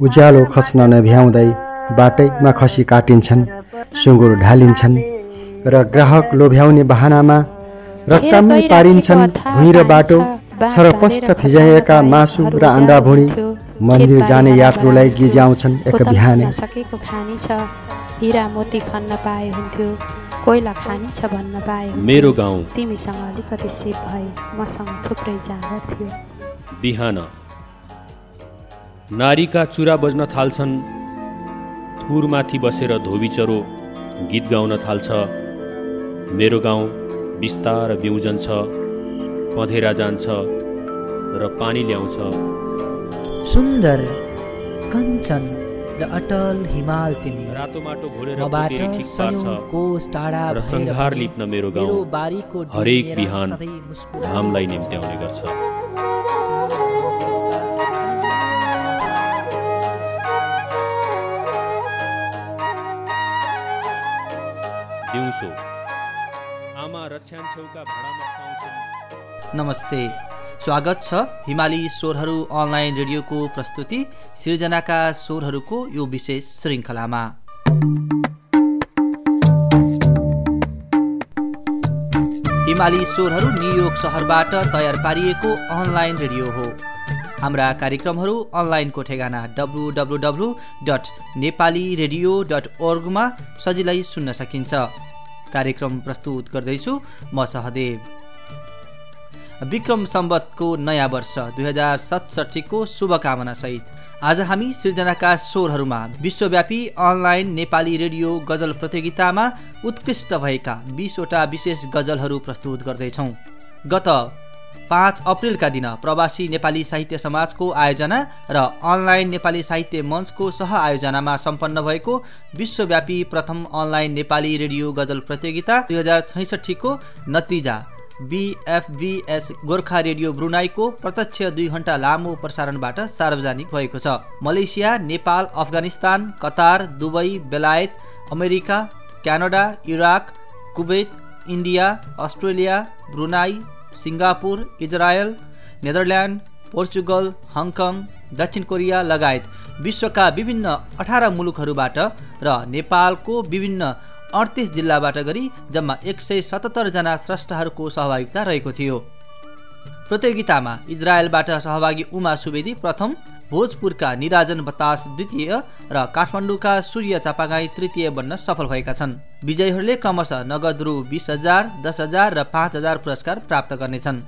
उज्यालो खस्न नभ्याउँदै बाटैमा खसी काटिन्छन् सुँगुर ढालिन्छन् र ग्राहक लोभ्याउने बहानामा रक्कामै पारिन्छन्। भुइँ र बाटो छरपष्ट फिजाइएका मासु र अन्डा भुँडी मन्दिर जाने यात्रुलाई गिज्याउँछन् एक बिहानै। सकेको खानी छ। हिरा मोती खन्न पाए हुन्थ्यो। कोइला खानी छ भन्न पाए मेरो गाउँ। तिमीसँग अलिकति सिप भए मसँग थुप्रै जाँगर थियो। बिहान। नारीका चुरा बज्न थाल्छन्। थुरमाथि बसेर धोबीचरो गीत गाउन थाल्छ। मेरो गाउँ बिस्तार बिउजन छ पँधेरा जान्छ र पानी ल्याउँछ। सुन्दर कञ्चन र अटल हिमाल तिमी। रातो माटो घोलेर टाढा र पनि लिप्न मेरो गाउँ हरेक बिहान घामलाई निम्त्याउने गर्छ। दिउँसो। आमा रक्षान छेउका भाँडामा नमस्ते। स्वागत छ हिमाली स्वरहरू अनलाइन रेडियोको प्रस्तुति सृजनाका स्वरहरूको यो विशेष श्रृङ्खलामा। हिमाली स्वरहरू न्युयोर्क सहरबाट तयार पारिएको अनलाइन रेडियो हो। हाम्रा कार्यक्रमहरू अनलाइनको ठेगाना W W W dot Nepali radio dot ओर्गमा सजिलै सुन्न सकिन्छ। कार्यक्रम प्रस्तुत गर्दैछु म सहदेव। विक्रम सम्बतको नयाँ वर्ष दुई हजार सतसट्ठीको शुभकामनासहित आज हामी सृजनाका स्वरहरूमा विश्वव्यापी अनलाइन नेपाली रेडियो गजल प्रतियोगितामा उत्कृष्ट भएका बिसवटा विशेष गजलहरू प्रस्तुत गर्दैछौँ। गत पाँच अप्रेलका दिन प्रवासी नेपाली साहित्य समाजको आयोजना र अनलाइन नेपाली साहित्य मञ्चको सह आयोजनामा सम्पन्न भएको विश्वव्यापी प्रथम अनलाइन नेपाली रेडियो गजल प्रतियोगिता दुई हजार छैसठीको नतिजा। बिएफबिएस गोर्खा रेडियो ब्रुनाईको प्रत्यक्ष दुई घन्टा लामो प्रसारणबाट सार्वजनिक भएको छ। Malaysia Nepal Afghanistan Qatar Dubai बेलायत America Canada Iraq Kuwait India Australia Brunei Singapore Israel Netherland Portugal Hong Kong दक्षिण कोरिया लगायत विश्वका विभिन्न अठार मुलुकहरूबाट र नेपालको विभिन्न अडतिस जिल्लाबाट गरी जम्मा एक सय सतहत्तरजना स्रष्टाहरूको सहभागिता रहेको थियो। प्रतियोगितामा इजरायलबाट सहभागी उमा सुवेदी प्रथम भोजपुरका निराजन बतास द्वितीय र काठमाडौँका सूर्य चापागाई तृतीय बन्न सफल भएका छन्। विजयीहरूले क्रमशः नगद रु बिस हजार दस हजार र पाँच हजार पुरस्कार प्राप्त गर्नेछन्।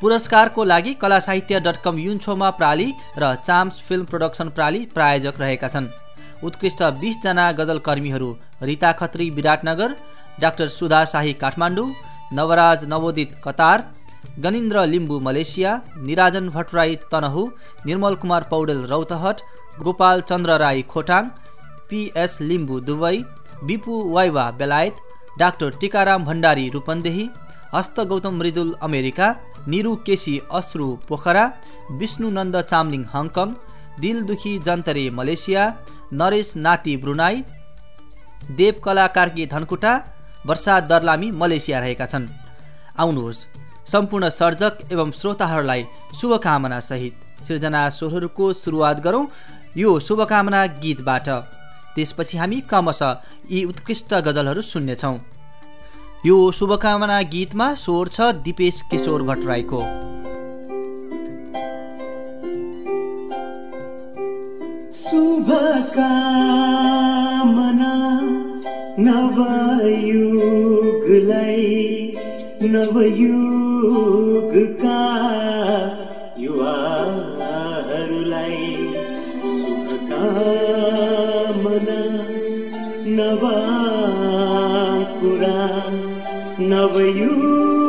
पुरस्कारको लागि कला साहित्य डट कम युन्छोमा प्राली र चाम्स फिल्म प्रोडक्सन प्राली प्रायोजक रहेका छन्। उत्कृष्ट बिसजना गजलकर्मीहरू Rita Khatri Biratnagar doctor Sudha Shahi Kathmandu Nawaraj Nawodit Qatar Ganindra Limbu Malaysia Niranjan Bhattarai Tanahun Nirmal Kumar Paudel Rautahat Gopal Chandra Rai Khotang PS Limbu Dubai Bipu Waiba Belayat doctor Tikaram Bhandari Rupandehi Hasta Gautam Mridul America Niru KC Ashru Pokhara Bishnunanda Chamling Hong Kong Dil Dukhi Jantare Malaysia Naresh Nati Brunei Dev Kala Karki Dhankuta Barsha Darlami Malaysia रहेका छन्। आउनुहोस्। सम्पूर्ण सर्जक एवं श्रोताहरूलाई शुभकामना सहित सृजना स्वरहरूको सुरुवात गरौँ यो शुभकामना गीतबाट। त्यसपछि हामी क्रमशः यी उत्कृष्ट गजलहरू सुन्नेछौँ। यो शुभकामना गीतमा स्वर छ दिपेश किशोर भट्टराईको। शुभकामना नवयुगलाई नवयुगका युवाहरूलाई शुभकामना नवकुरा नवयुगका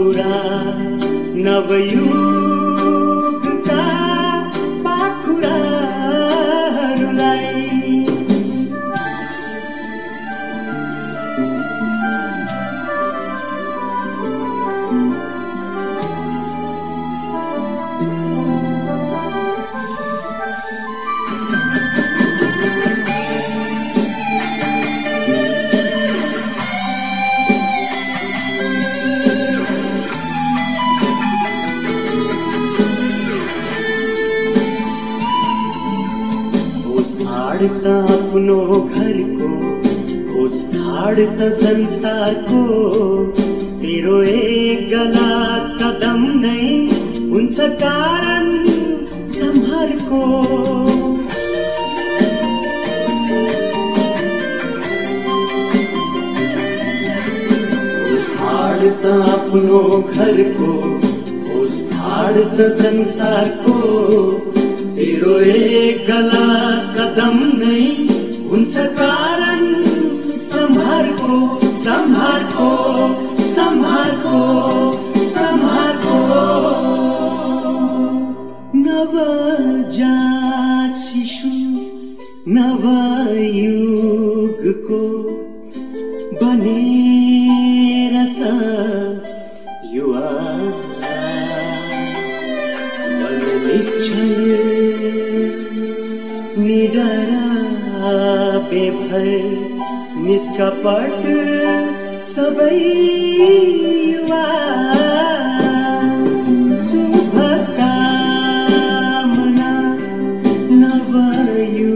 नवकुरा नवयुगका आफ्नो घरको होस ठाड त संसारको तेरो एक गला कदम नै हुन्छ कारण सम्हारको होस ठाड त आफ्नो घरको होस ठाड त संसारको एक गला कदम नै हुन्छ कारण। सम्हारको सम्हारको सम्हारको। निष्कपट सबै युवा शुभकामना नवयुगलाई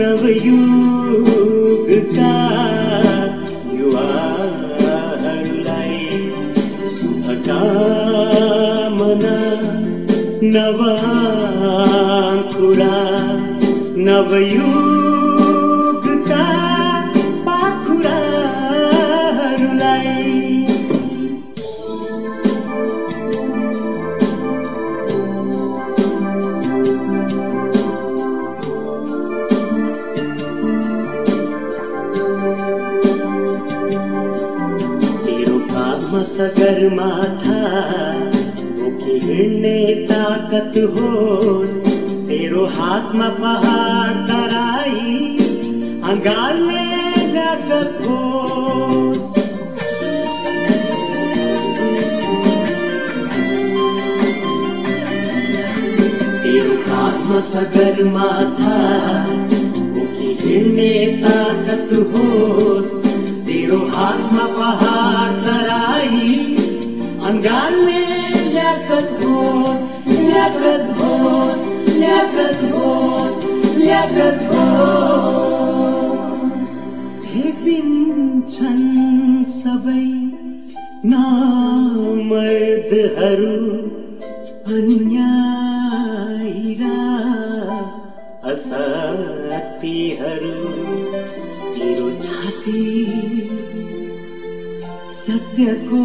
नवयुगका युवाहरूलाई शुभकामना नवाङ्कुरा नवयुगका सगरमाथा। बोकी हिँड्ने ताकत होस् तेरो हातमा पहाड तराई अँगाल्ने लागत होस्। तेरो काखमा सगरमाथा बोकी हिँड्ने ताकत होस् तेरो हातमा पहाड भेपिन्छन् सबै नामर्दहरू अन्यायी र असत्यहरू। तेरो छाती सत्यको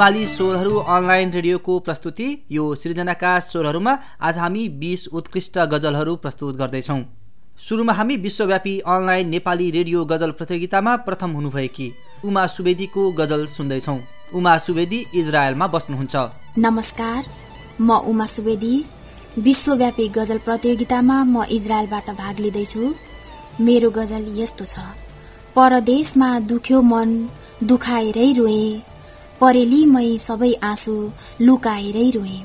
हिमाली स्वरहरू अनलाइन रेडियोको प्रस्तुति यो सृजनाका स्वरहरूमा आज हामी बिस उत्कृष्ट गजलहरू प्रस्तुत गर्दैछौँ। सुरुमा हामी विश्वव्यापी अनलाइन नेपाली रेडियो गजल प्रतियोगितामा प्रथम हुनुभएकी उमा सुवेदीको गजल सुन्दैछौँ। उमा सुवेदी इजरायलमा बस्नुहुन्छ। नमस्कार म उमा सुवेदी। विश्वव्यापी गजल प्रतियोगितामा म इजरायलबाट भाग लिँदैछु। मेरो गजल यस्तो छ। परदेशमा दुख्यो मन दुखाएरै रोएँ। परेलीमै सबै आँसु लुकाएरै रोएँ।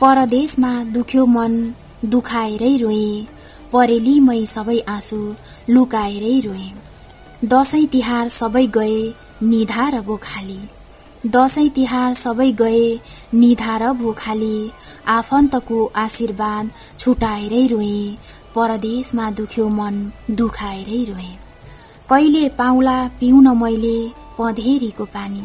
परदेशमा दुख्यो मन दुखाएरै रोएँ। परेलीमै सबै आँसु लुकाएरै रोएँ। दसैँ तिहार सबै गए निधा र बोखाली दसैँ तिहार सबै गए निधा र भोखाली। आफन्तको आशीर्वाद छुटाएरै रोएँ। परदेशमा दुख्यो मन दुखाएरै रोएँ। कहिले पाउला पिउन मैले पँधेरीको पानी।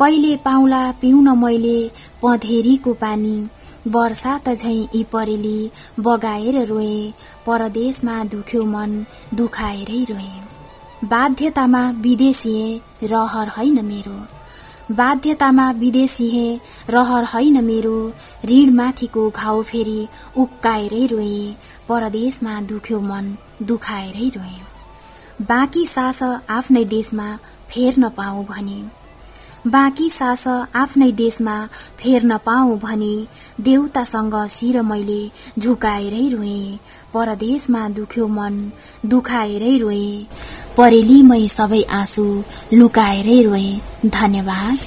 कहिले पाउला पिउन मैले पँधेरीको पानी। वर्षा त झैँ यी परेली बगाएर रोए। परदेशमा दुख्यो मन दुखाएरै रोए। बाध्यतामा विदेशिए रहर होइन मेरो। बाध्यतामा विदेशिए रहर होइन मेरो। ऋणमाथिको घाउ फेरि उक्काएरै रोए। परदेशमा दुख्यो मन दुखाएरै रोए। बाँकी सास आफ्नै देशमा फेर्न पाऊ भने बाँकी सास आफ्नै देशमा फेर्न पाऊ भने देउतासँग शिर मैले झुकाएरै रोएँ। परदेशमा दुख्यो मन दुखाएरै रोएँ। परेलीमै सबै आँसु लुकाएरै रोएँ। धन्यवाद।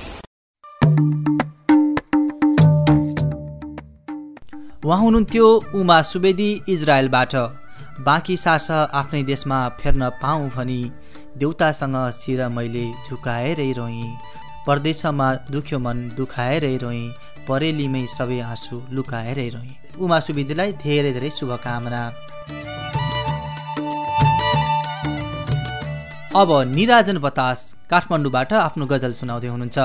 उहाँ हुनुहुन्थ्यो उमा सुवेदी इजरायलबाट। बाँकी सास आफ्नै देशमा फेर्न पाऊँ भनी देउतासँग शिर मैले झुकाएरै रोएँ। परदेशमा दुख्यो मन दुखाएरै रोएँ परेलीमै सबै आँसु लुकाएरै रोएँ। उमा सुवेदीलाई धेरै धेरै शुभकामना। अब निराजन बतास काठमाडौँबाट आफ्नो गजल सुनाउँदै हुनुहुन्छ।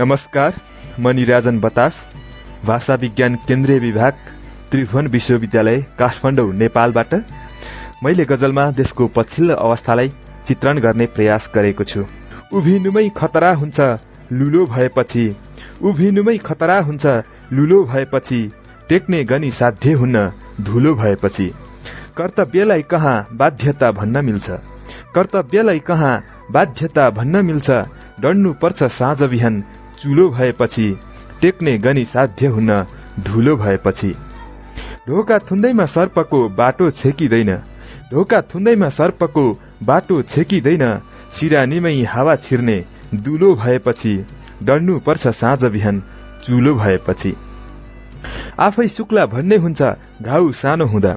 नमस्कार म निराजन बतास भाषा विज्ञान केन्द्रीय विभाग त्रिभुवन विश्वविद्यालय काठमाडौँ नेपालबाट। मैले गजलमा देशको पछिल्लो अवस्थालाई चित्रण गर्ने प्रयास गरेको छु। उभिनुमै खतरा हुन्छ लुलो भएपछि। उभिनुमै खतरा हुन्छ लुलो भएपछि। टेक्ने गनी साध्य हुन्न धुलो भएपछि। कर्तव्यलाई कहाँ बाध्यता भन्न मिल्छ? कर्तव्यलाई कहाँ बाध्यता भन्न मिल्छ? डढ्नु पर्छ साँझ बिहान चुलो भएपछि। टेक्ने गनी साध्य हुन्न धुलो भएपछि। ढोका थुन्दैमा सर्पको बाटो छेकिँदैन। ढोका थुन्दैमा सर्पको बाटो छेकिँदैन। सिरानीमै हावा छिर्ने दुलो भएपछि डढ्नु पर्छ साँझ बिहान चुलो भएपछि। आफै शुक्ला भन्ने हुन्छ घाउ सानो हुँदा।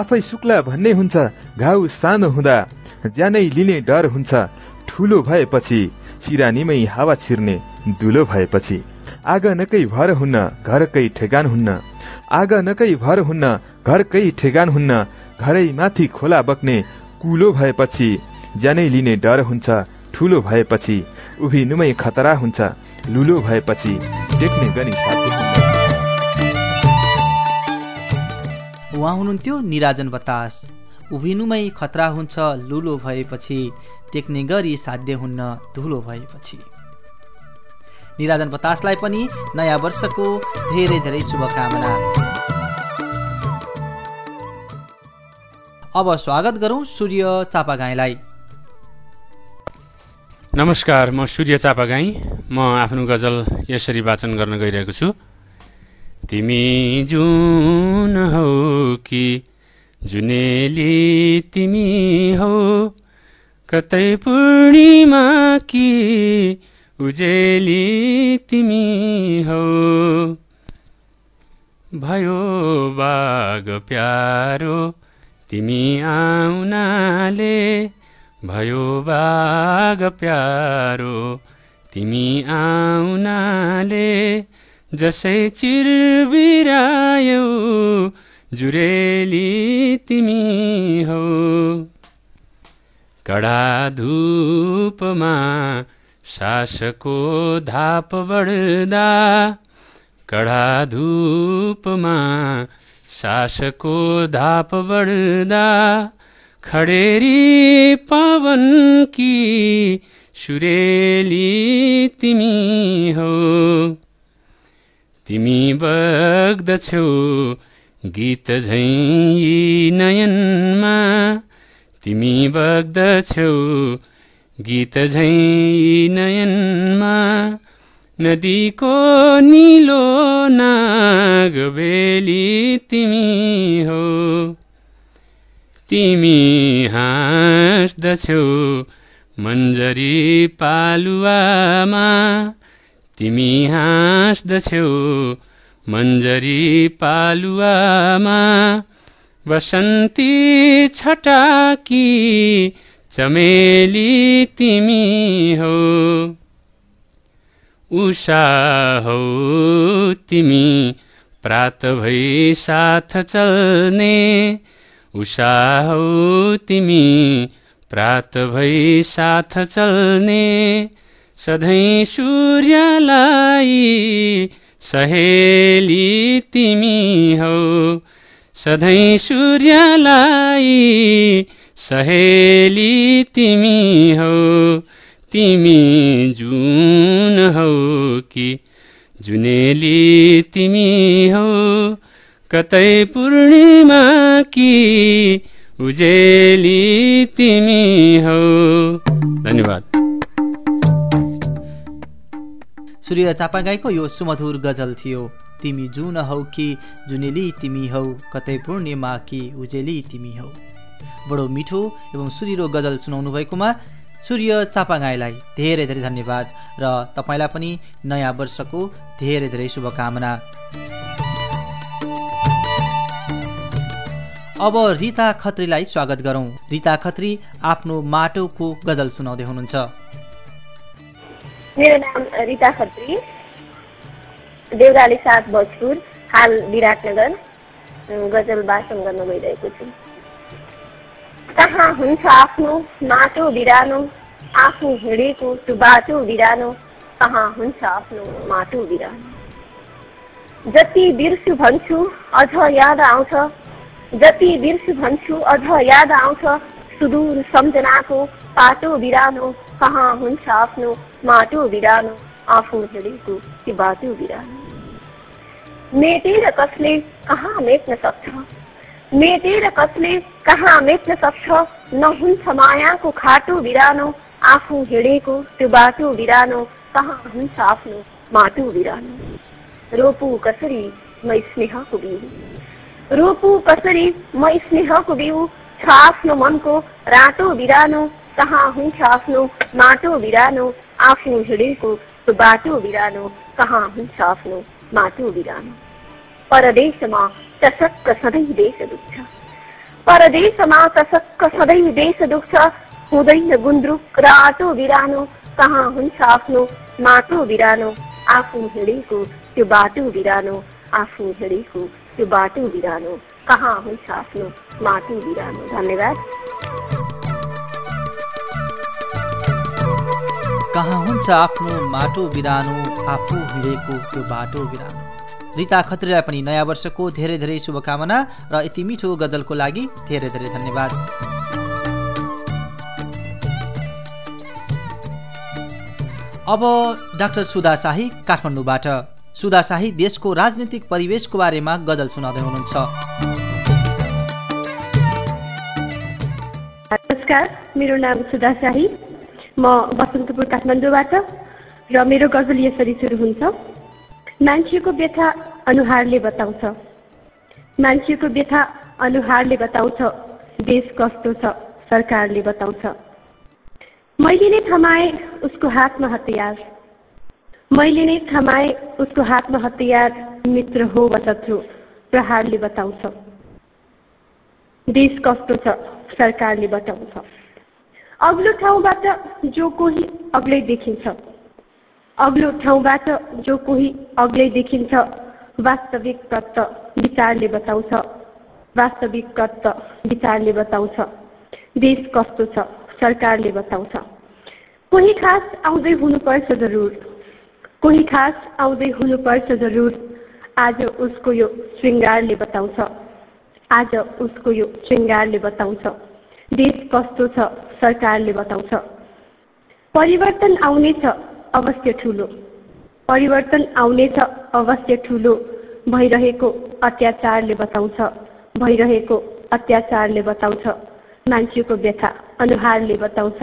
आफै शुक्ला भन्ने हुन्छ घाउ सानो हुँदा। ज्यानै लिने डर हुन्छ ठुलो भएपछि सिरानीमै हावा छिर्ने दुलो भएपछि। आँगनकै भर हुन्न घरकै ठेगान हुन्न। आँगनकै भर हुन्न घरकै ठेगान हुन्न। घरै माथि खोला बग्ने कुलो भएपछि ज्यानै लिने डर हुन्छ ठुलो भएपछि उभिनुमै खतरा हुन्छ लुलो भएपछि टेक्ने गनी उहाँ हुनुहुन्थ्यो निराजन बतास। उभिनुमै खतरा हुन्छ लुलो भएपछि टेक्ने गरी साध्य हुन्न धुलो भएपछि। निराजन बतासलाई पनि नयाँ वर्षको धेरै धेरै शुभकामना। अब स्वागत गरौँ सूर्य चापागाईलाई। नमस्कार म सूर्य चापागाई म आफ्नो गजल यसरी वाचन गर्न गइरहेको छु। तिमी जुन हौ कि जुनेली तिमी हौ कतै पूर्णिमा कि उजेली तिमी हौ। भयो बाग प्यारो तिमी आउनाले भयो बाग प्यारो तिमी आउनाले जसै चिरबिरायौ जुरेली तिमी हौ। कडा धूपमा सासको धाप बढ्दा कडा धूपमा सासको धाप बढ्दा खडेरी पावन कि सुरेली तिमी हौ। तिमी बग्दछौ गीत झैँ नयनमा। तिमी बग्दछौ गीत झैँ नयनमा। नदीको निलो नागबेली तिमी हो। तिमी हाँस्दछौ मन्जरी पालुवामा। तिमी हाँस्दछौ मन्जरी पालुवामा। बसन्ती छटाकी चमेली तिमी हौ। उषा हौ तिमी प्रात भई साथ चल्ने। उषा हौ तिमी प्रात भई साथ चल्ने। सधैँ सूर्यलाई सहेली तिमी हौ। सधैँ सूर्यलाई सहेली तिमी हौ। तिमी जुन हौ कि जुनेली तिमी हौ। कतै पूर्णिमा कि उजेली तिमी हौ। धन्यवाद। सूर्य चापागाईको यो सुमधुर गजल थियो। तिमी जुन हौ कि जुनेली तिमी हौ कतै पूर्णिमा कि उजेली तिमी हौ। बडो मिठो एवं सुरिलो गजल सुनाउनु भएकोमा सूर्य चापागाईलाई धेरै धेरै धन्यवाद र तपाईँलाई पनि नयाँ वर्षको धेरै धेरै शुभकामना। अब रिता खत्रीलाई स्वागत गरौँ। रिता खत्री आफ्नो माटोको गजल सुनाउँदै हुनुहुन्छ। मेरो नाम रिता खत्री। देउराली साथ भोजपुर हाल विराटनगर गजल वाचन गर्न गइरहेको छु। कहाँ हुन्छ आफ्नो माटो बिरानो आफू हिँडेको त्यो बाटो बिरानो कहाँ हुन्छ आफ्नो माटो बिरानो? जति बिर्सु भन्छु अझ याद आउँछ जति बिर्सु भन्छु अझ याद आउँछ सुदूर सम्झनाको पाटो बिरानो कहाँ हुन्छ आफ्नो माटो बिरानो आफू हिँडेको त्यो बाटो बिरानो। मेटेर कसले कहाँ मेट्न सक्छ? मेटेर कसले कहाँ मेट्न सक्छ? नहुन्छ मायाको खाटो बिरानो आफू हिँडेको त्यो बाटो बिरानो कहाँ हुन्छ आफ्नो माटो बिरानो? रोपु कसरी मै स्नेहको बिउ रोपु कसरी म स्नेहको बिउ छ आफ्नो मनको रातो बिरानो कहाँ हुन्छ आफ्नो माटो बिरानो आफू हिँडेको त्यो बाटो बिरानो कहाँ हुन्छ आफ्नो माटो बिरानो। परदेशमा टसक्क सधैँ देश दुख्छ। परदेशमा टसक्क सधैँ देश दुख्छ। हुँदैन गुन्द्रुक रातो बिरानो कहाँ हुन्छ आफ्नो माटो बिरानो आफू हिँडेको त्यो बाटो बिरानो आफू हिँडेको त्यो बाटो बिरानो कहाँ हुन्छ आफ्नो माटो बिरानो धन्यवाद। कहाँ हुन्छ आफ्नो माटो बिरानो आफू हिँडेको त्यो बाटो बिरानो रिता खत्रीलाई पनि नयाँ वर्षको धेरै धेरै शुभकामना र यति मिठो गजलको लागि धेरै धेरै धन्यवाद। अब डाक्टर सुधा शाही काठमाडौँबाट। सुधा शाही देशको राजनीतिक परिवेशको बारेमा गजल सुनाउँदै हुनुहुन्छ। नमस्कार मेरो नाम सुधा शाही म बसन्तपुर काठमाडौँबाट र मेरो गजल यसरी सुरु हुन्छ। मान्छेको व्यथा अनुहारले बताउँछ। मान्छेको व्यथा अनुहारले बताउँछ। देश कस्तो छ सरकारले बताउँछ। मैले नै थमाएँ उसको हातमा हतियार। मैले नै थमाएँ उसको हातमा हतियार मित्र हो वा प्रहारले बताउँछ। देश कस्तो छ सरकारले बताउँछ। अग्लो ठाउँबाट जो कोही अग्लै देखिन्छ। अग्लो ठाउँबाट जो कोही अग्लै देखिन्छ वास्तविक तत्त्व विचारले बताउँछ। वास्तविक तत्त्व विचारले बताउँछ। देश कस्तो छ सरकारले बताउँछ। कोही खास आउँदै हुनुपर्छ जरुर। कोही खास आउँदै हुनुपर्छ जरुर। आज उसको यो श्रृङ्गारले बताउँछ। आज उसको यो श्रृङ्गारले बताउँछ। देश कस्तो छ सरकारले बताउँछ। परिवर्तन आउनेछ अवश्य ठुलो। परिवर्तन आउनेछ अवश्य ठुलो। भइरहेको अत्याचारले बताउँछ। भइरहेको अत्याचारले बताउँछ। मान्छेको व्यथा अनुहारले बताउँछ।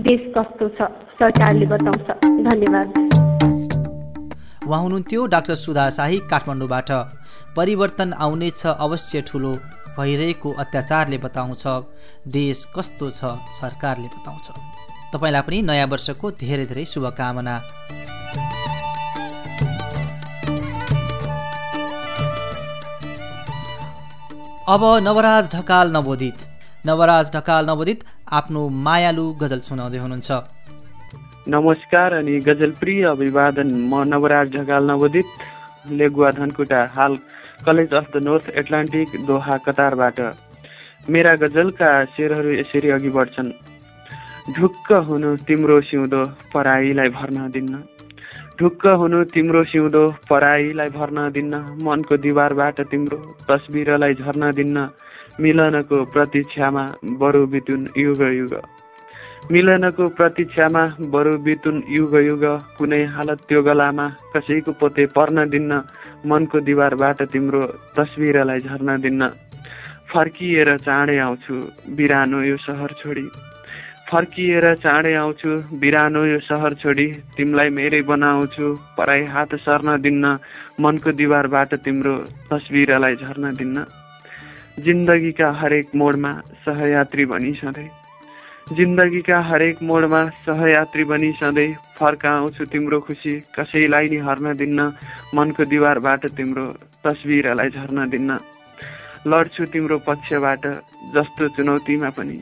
देश कस्तो छ सरकारले बताउँछ। धन्यवाद। उहाँ हुनुहुन्थ्यो डाक्टर सुधा शाही काठमाडौँबाट। परिवर्तन आउने छ अवश्य ठुलो। भइरहेको अत्याचारले बताउँछ। देश कस्तो छ सरकारले बताउँछ। तपाईँलाई पनि नयाँ वर्षको धेरै धेरै शुभकामना। अब नवराज ढकाल नवोदित। नवराज ढकाल नवोदित आफ्नो मायालु गजल सुनाउँदै हुनुहुन्छ। नमस्कार अनि गजलप्रिय अभिवादन। म नवराज ढकाल नवोदित लेगुवा धनकुटा हाल college of the North Atlantic Doha कतारबाट। मेरा गजलका शेरहरू यसरी अघि बढ्छन्। ढुक्क हुनु तिम्रो सिउँदो पराईलाई भर्न दिन्न ढुक्क हुनु तिम्रो सिउँदो पराईलाई भर्न दिन्न मनको दिवारबाट तिम्रो तस्बिरलाई झर्न दिन्न मिलनको प्रतीक्षामा बरु बितुन युग युग। मिलनको प्रतीक्षामा बरु बितुन युग युग कुनै हालत त्यो गलामा कसैको पोते पर्न दिन्न मनको दिवारबाट तिम्रो तस्बिरलाई झर्न दिन्न। फर्किएर चाँडै आउँछु बिरानो यो सहर छोडी। फर्किएर चाँडै आउँछु बिरानो यो सहर छोडी। तिमीलाई मेरै बनाउँछु पराई हात सर्न दिन्न मनको दिवारबाट तिम्रो तस्बिरलाई झर्न दिन्न। जिन्दगीका हरेक मोडमा सहयात्री बनी सधैँ जिन्दगीका हरेक मोडमा सहयात्री बनी सधैँ फर्काउँछु तिम्रो खुसी। कसैलाई नि हर्न दिन्न मनको दिवारबाट तिम्रो तस्बिरलाई झर्न दिन्न। लड्छु तिम्रो पक्षबाट जस्तो चुनौतीमा पनि।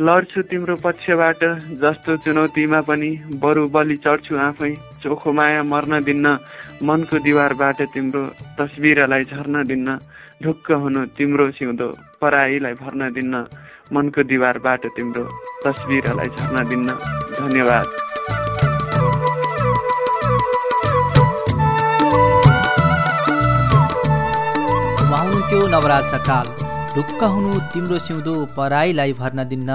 लड्छु तिम्रो पक्षबाट जस्तो चुनौतीमा पनि। बरु बलि चढ्छु आफै चोखो माया मर्न दिन्न मनको दिवारबाट तिम्रो तस्बिरलाई झर्न दिन्न। ढुक्क हुनु तिम्रो सिउँदो पराईलाई भर्न दिन्न। मनको दिवारबाट तिम्रो तस्बिरलाई झर्न दिन्न धन्यवाद। उहाँ नवराज सकाल ढुक्क हुनु तिम्रो सिउँदो पराईलाई भर्न दिन्न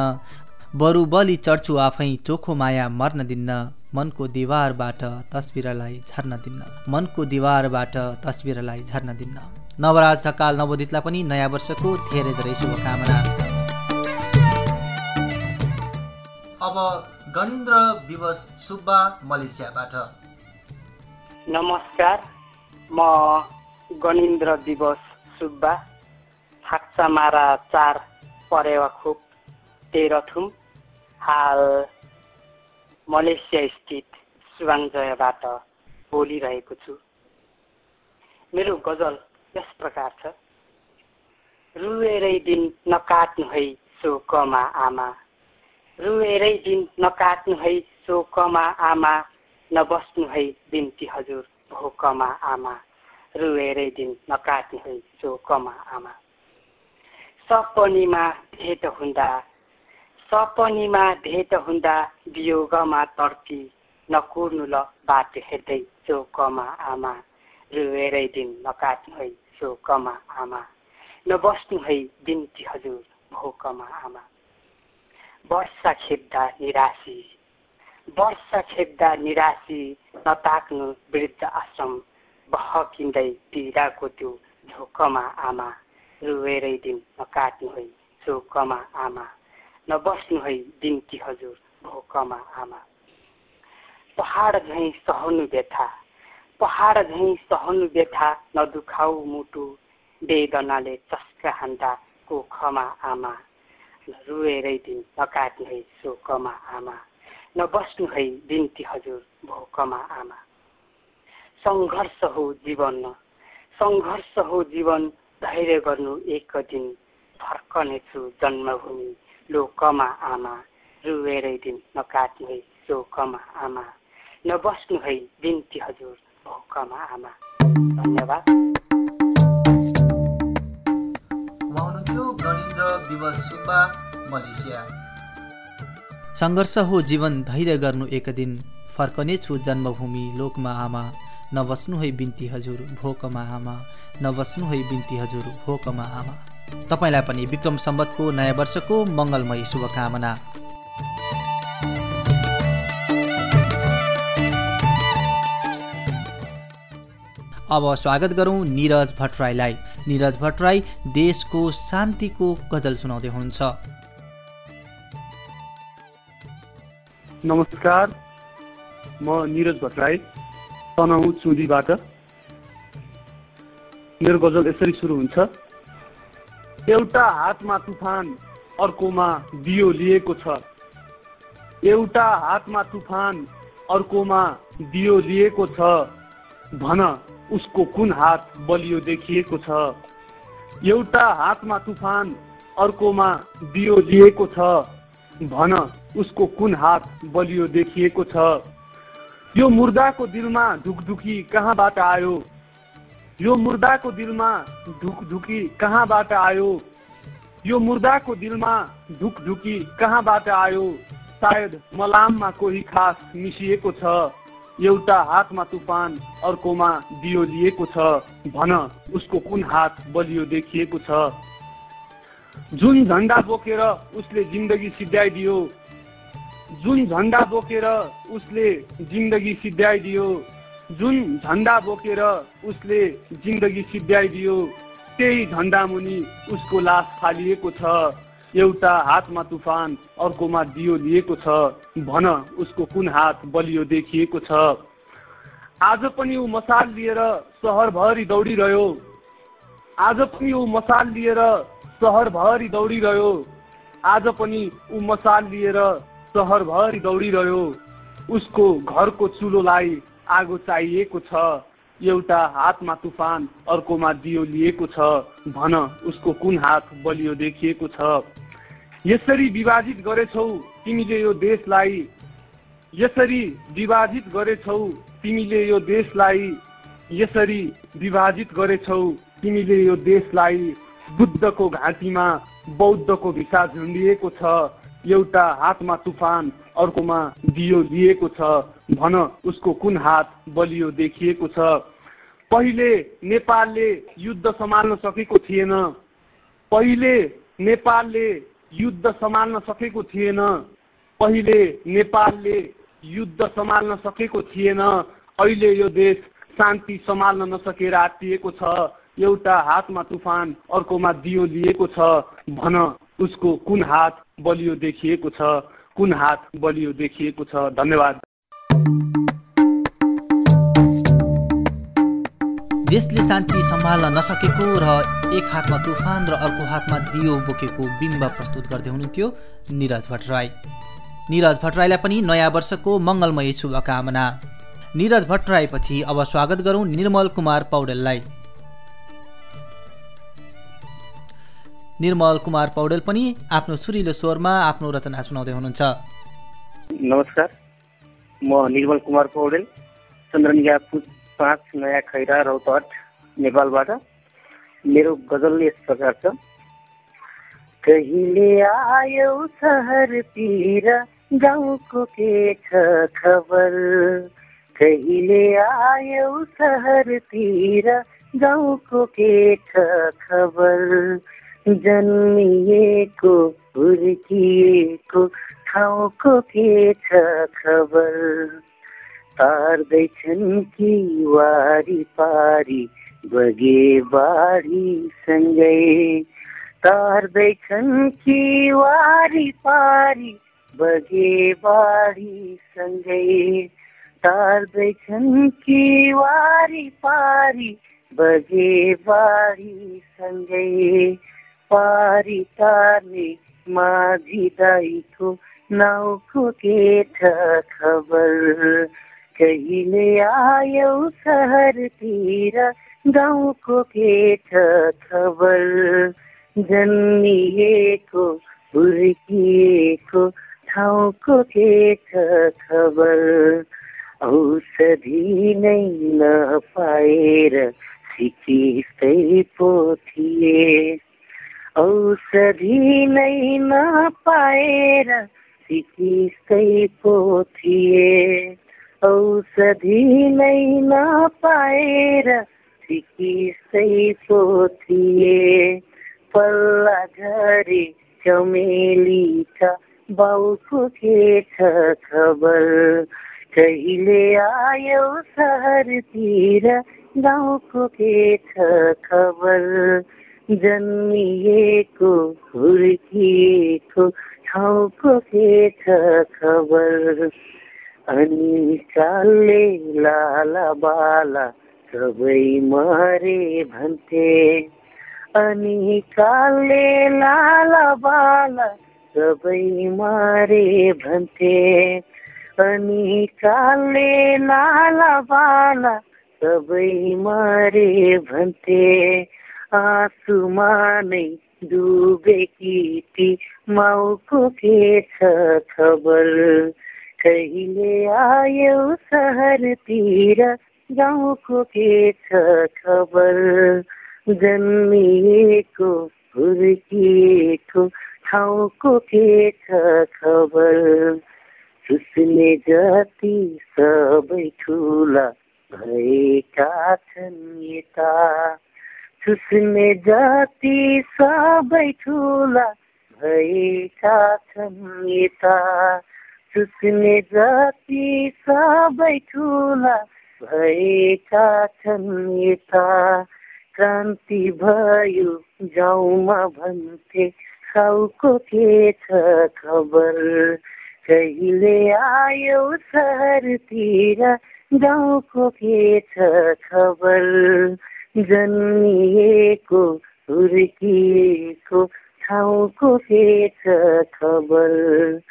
बरु बलि चढ्छु आफै चोखो माया मर्न दिन्न मनको दिवारबाट तस्बिरलाई झर्न दिन्न मनको दिवारबाट तस्बिरलाई झर्न दिन्न नवराज ढकाल नवोदितलाई पनि नयाँ वर्षको धेरै धेरै शुभकामना। अब गणेन्द्र विवश सुब्बा मलेसियाबाट। नमस्कार म गणेन्द्र दिवस सुब्बा हाक्सामारा चार परेवा खोप तेह्रथुम हाल मलेसिया स्थित सुवाङजयबाट बोलिरहेको छु। मेरो गजल यस प्रकार छ। रुएरै दिन नकाट्नु है शोकमा आमा। रुएरै दिन नकाट्नु है शोकमा आमा नबस्नु है बिन्ती हजुर भोकमा आमा। रुएरै दिन नकाट्नु है शोकमा आमा। सपनीमा भेट हुँदा सपनीमा भेट हुँदा वियोगमा तर्ती नकुर्नु ल बाटो हेर्दै चोकमा आमा। रुएरै दिन नकाट्नु है चोकमा आमा। नबस्नु है बिन्ती हजुर भोकमा आमा। वर्षा खेप्दा निराशी। वर्षा खेप्दा निराशी नताक्नु वृद्ध आश्रम बहकिँदै पीडाको त्यो झोकमा आमा रुएरै दिन नकाट्नु है चोकमा आमा नबस्नु है बिन्ती हजुर भोकमा आमा। पहाड झैँ सहनु व्यथा पहाड झैँ सहनु व्यथा नदुखाउ मुटु वेदनाले चस्का हान्दा कोखमा आमा। रुएरै दिन नकाट्नु है शोकमा आमा। नबस्नु है बिन्ती हजुर भोकमा आमा। सङ्घर्ष हो जीवन। सङ्घर्ष हो जीवन धैर्य गर्नु एक दिन। फर्कनेछु जन्मभूमि लोकमा आमा। रुएरै दिन नकाट्नु है शोकमा आमा। नबस्नु है बिन्ती हजुर भोकमा आमा। धन्यवाद। गणेन्द्र विवश सुब्बा मलेसिया। सङ्घर्ष हो जीवन धैर्य गर्नु एक दिन फर्कनेछु जन्मभूमि लोकमा आमा। नबस्नु है बिन्ती हजुर भोकमा आमा। नबस्नु है बिन्ती हजुर भोकमा आमा। तपाईँलाई पनि विक्रम सम्बतको नयाँ वर्षको मङ्गलमय शुभकामना। अब स्वागत गरौँ निरज भट्टराईलाई। निरज भट्टराई देशको शान्तिको गजल सुनाउँदै हुनुहुन्छ। नमस्कार म निरज भट्टराई तनहु चुलीबाट मेरो गजल यसरी सुरु हुन्छ। एउटा हातमा तुफान अर्कोमा दियो लिएको छ। एउटा हातमा तुफान अर्कोमा दियो लिएको छ। भन उसको कुन हात बलियो देखिएको छ? एउटा हातमा तुफान अर्कोमा दियो लिएको छ। भन उसको कुन हात बलियो देखिएको छ? यो मुर्दाको दिलमा ढुकढुकी कहाँबाट आयो? यो मुर्दाको दिलमा ढुकढुकी कहाँबाट आयो? यो मुर्दाको दिलमा ढुकढुकी कहाँबाट आयो? सायद मलाममा कोही खास मिसिएको छ। एउटा हातमा तुफान अर्कोमा दियो लिएको छ भन उसको कुन हात बलियो देखिएको छ? जुन झन्डा बोकेर उसले जिन्दगी सिद्ध्याइदियो जुन झन्डा बोकेर उसले जिन्दगी सिद्ध्याइदियो जुन झन्डा बोकेर उसले जिन्दगी सिद्ध्याइदियो त्यही झन्डा मुनि उसको लास फालिएको छ। एउटा हातमा तुफान अर्कोमा दियो लिएको छ भन उसको कुन हात बलियो देखिएको छ। आज पनि ऊ मसाल लिएर सहरभरि दौडिरह्यो। आज पनि ऊ मसाल लिएर सहरभरि दौडिरह्यो। आज पनि ऊ मसाल लिएर सहरभरि दौडिरह्यो। उसको घरको चुलोलाई आगो चाहिएको छ। एउटा हातमा तुफान अर्कोमा दियो लिएको छ भन उसको कुन हात बलियो देखिएको छ। यसरी विभाजित गरेछौ तिमीले यो देशलाई। यसरी विभाजित गरेछौ तिमीले यो देशलाई। यसरी विभाजित गरेछौ तिमीले यो देशलाई। बुद्धको घाँटीमा बौद्धको भिसा झुन्डिएको छ एउटा हातमा तुफान अर्कोमा दियो लिएको छ। भन उसको कुन हात बलियो देखिएको छ? पहिले नेपालले युद्ध सम्हाल्न सकेको थिएन। पहिले नेपालले युद्ध सम्हाल्न सकेको थिएन। पहिले नेपालले युद्ध सम्हाल्न सकेको थिएन। अहिले यो देश शान्ति सम्हाल्न नसकेर आत्तिएको छ। एउटा हातमा तुफान अर्कोमा दियो लिएको छ। भन उसको कुन हात बलियो देखिएको छ? कुन हात बलियो देखिएको छ? धन्यवाद। देशले शान्ति सम्हाल्न नसकेको र एक हातमा तुफान र अर्को हातमा दियो बोकेको बिम्ब प्रस्तुत गर्दै हुनुहुन्थ्यो निरज भट्टराई। निरज भट्टराईलाई पनि नयाँ वर्षको मङ्गलमय शुभकामना। निरज भट्टराईपछि अब स्वागत गरौँ निर्मल कुमार पौडेललाई। निर्मल कुमार पौडेल पनि आफ्नो सुरिलो स्वरमा आफ्नो रचना सुनाउँदै हुनुहुन्छ। नमस्कार। म निर्मल कुमार पौडेल चन्द्रनिया पाँच नयाँ खैरा रौतहट नेपालबाट। मेरो गजल यस प्रकार छ। कहिले आयौ सहरतिर गाउँको के छ खबर? कहिले आयौ सहरतिर गाउँको के छ खबर? जन्मिएको हुर्किएको ठाउँको के छ खबर। तार्दैछन् कि वारी पारी बगे बाढी सँगै। तार्दैछन् कि वारी पारी बगे बाढी सँगै। तार्दैछन् कि वारी पारी बगे बाढी सँगै। पारी तार्ने माझी दाइको नाउको के छ खबर कहिले आयौ सहरतिर गाउँको के छ खबर जन्मिएको हुर्किएको ठाउँको के छ खबर औषधि नै नपाएर सिकिस्तै पो थिए औषधि नै नपाएर सिकिस्तै पो थिए औषधि नै नपाएर सिकिस्तै पो थिए। पल्ला झरे चमेलीका बाउको के छ खबर। कहिले आयो सहरतिर गाउँको के छ खबर। जन्मिएको हुर्किएको ठाउँको के छ खबर। अनि चालले लाला बाला सबै मरे भन्थे। अनि कालले लाला बाला सबै मरे भन्थे। अनि कालले लाला बाला सबै मरे भन्थे। आँसुमा नै डुबेकी ती माउको के छ खबर कहिले आयो सहरतिर गाउँको के छ खबर जन्मिएको हुर्किएको ठाउँको के छ खबर सुस्ने जति सबै ठुला भएका छन् यता। सुस्ने जति सबै ठुला भएका छन् यता। सुस्ने जति सबै ठुला भएका छन् यता। क्रान्ति भयो जाउमा भन्थे साउको के छ खबर? कहिले आयो सहरतिर गाउँको के छ खबर? जन्मिएको हुर्किएको ठाउँको के छ खबर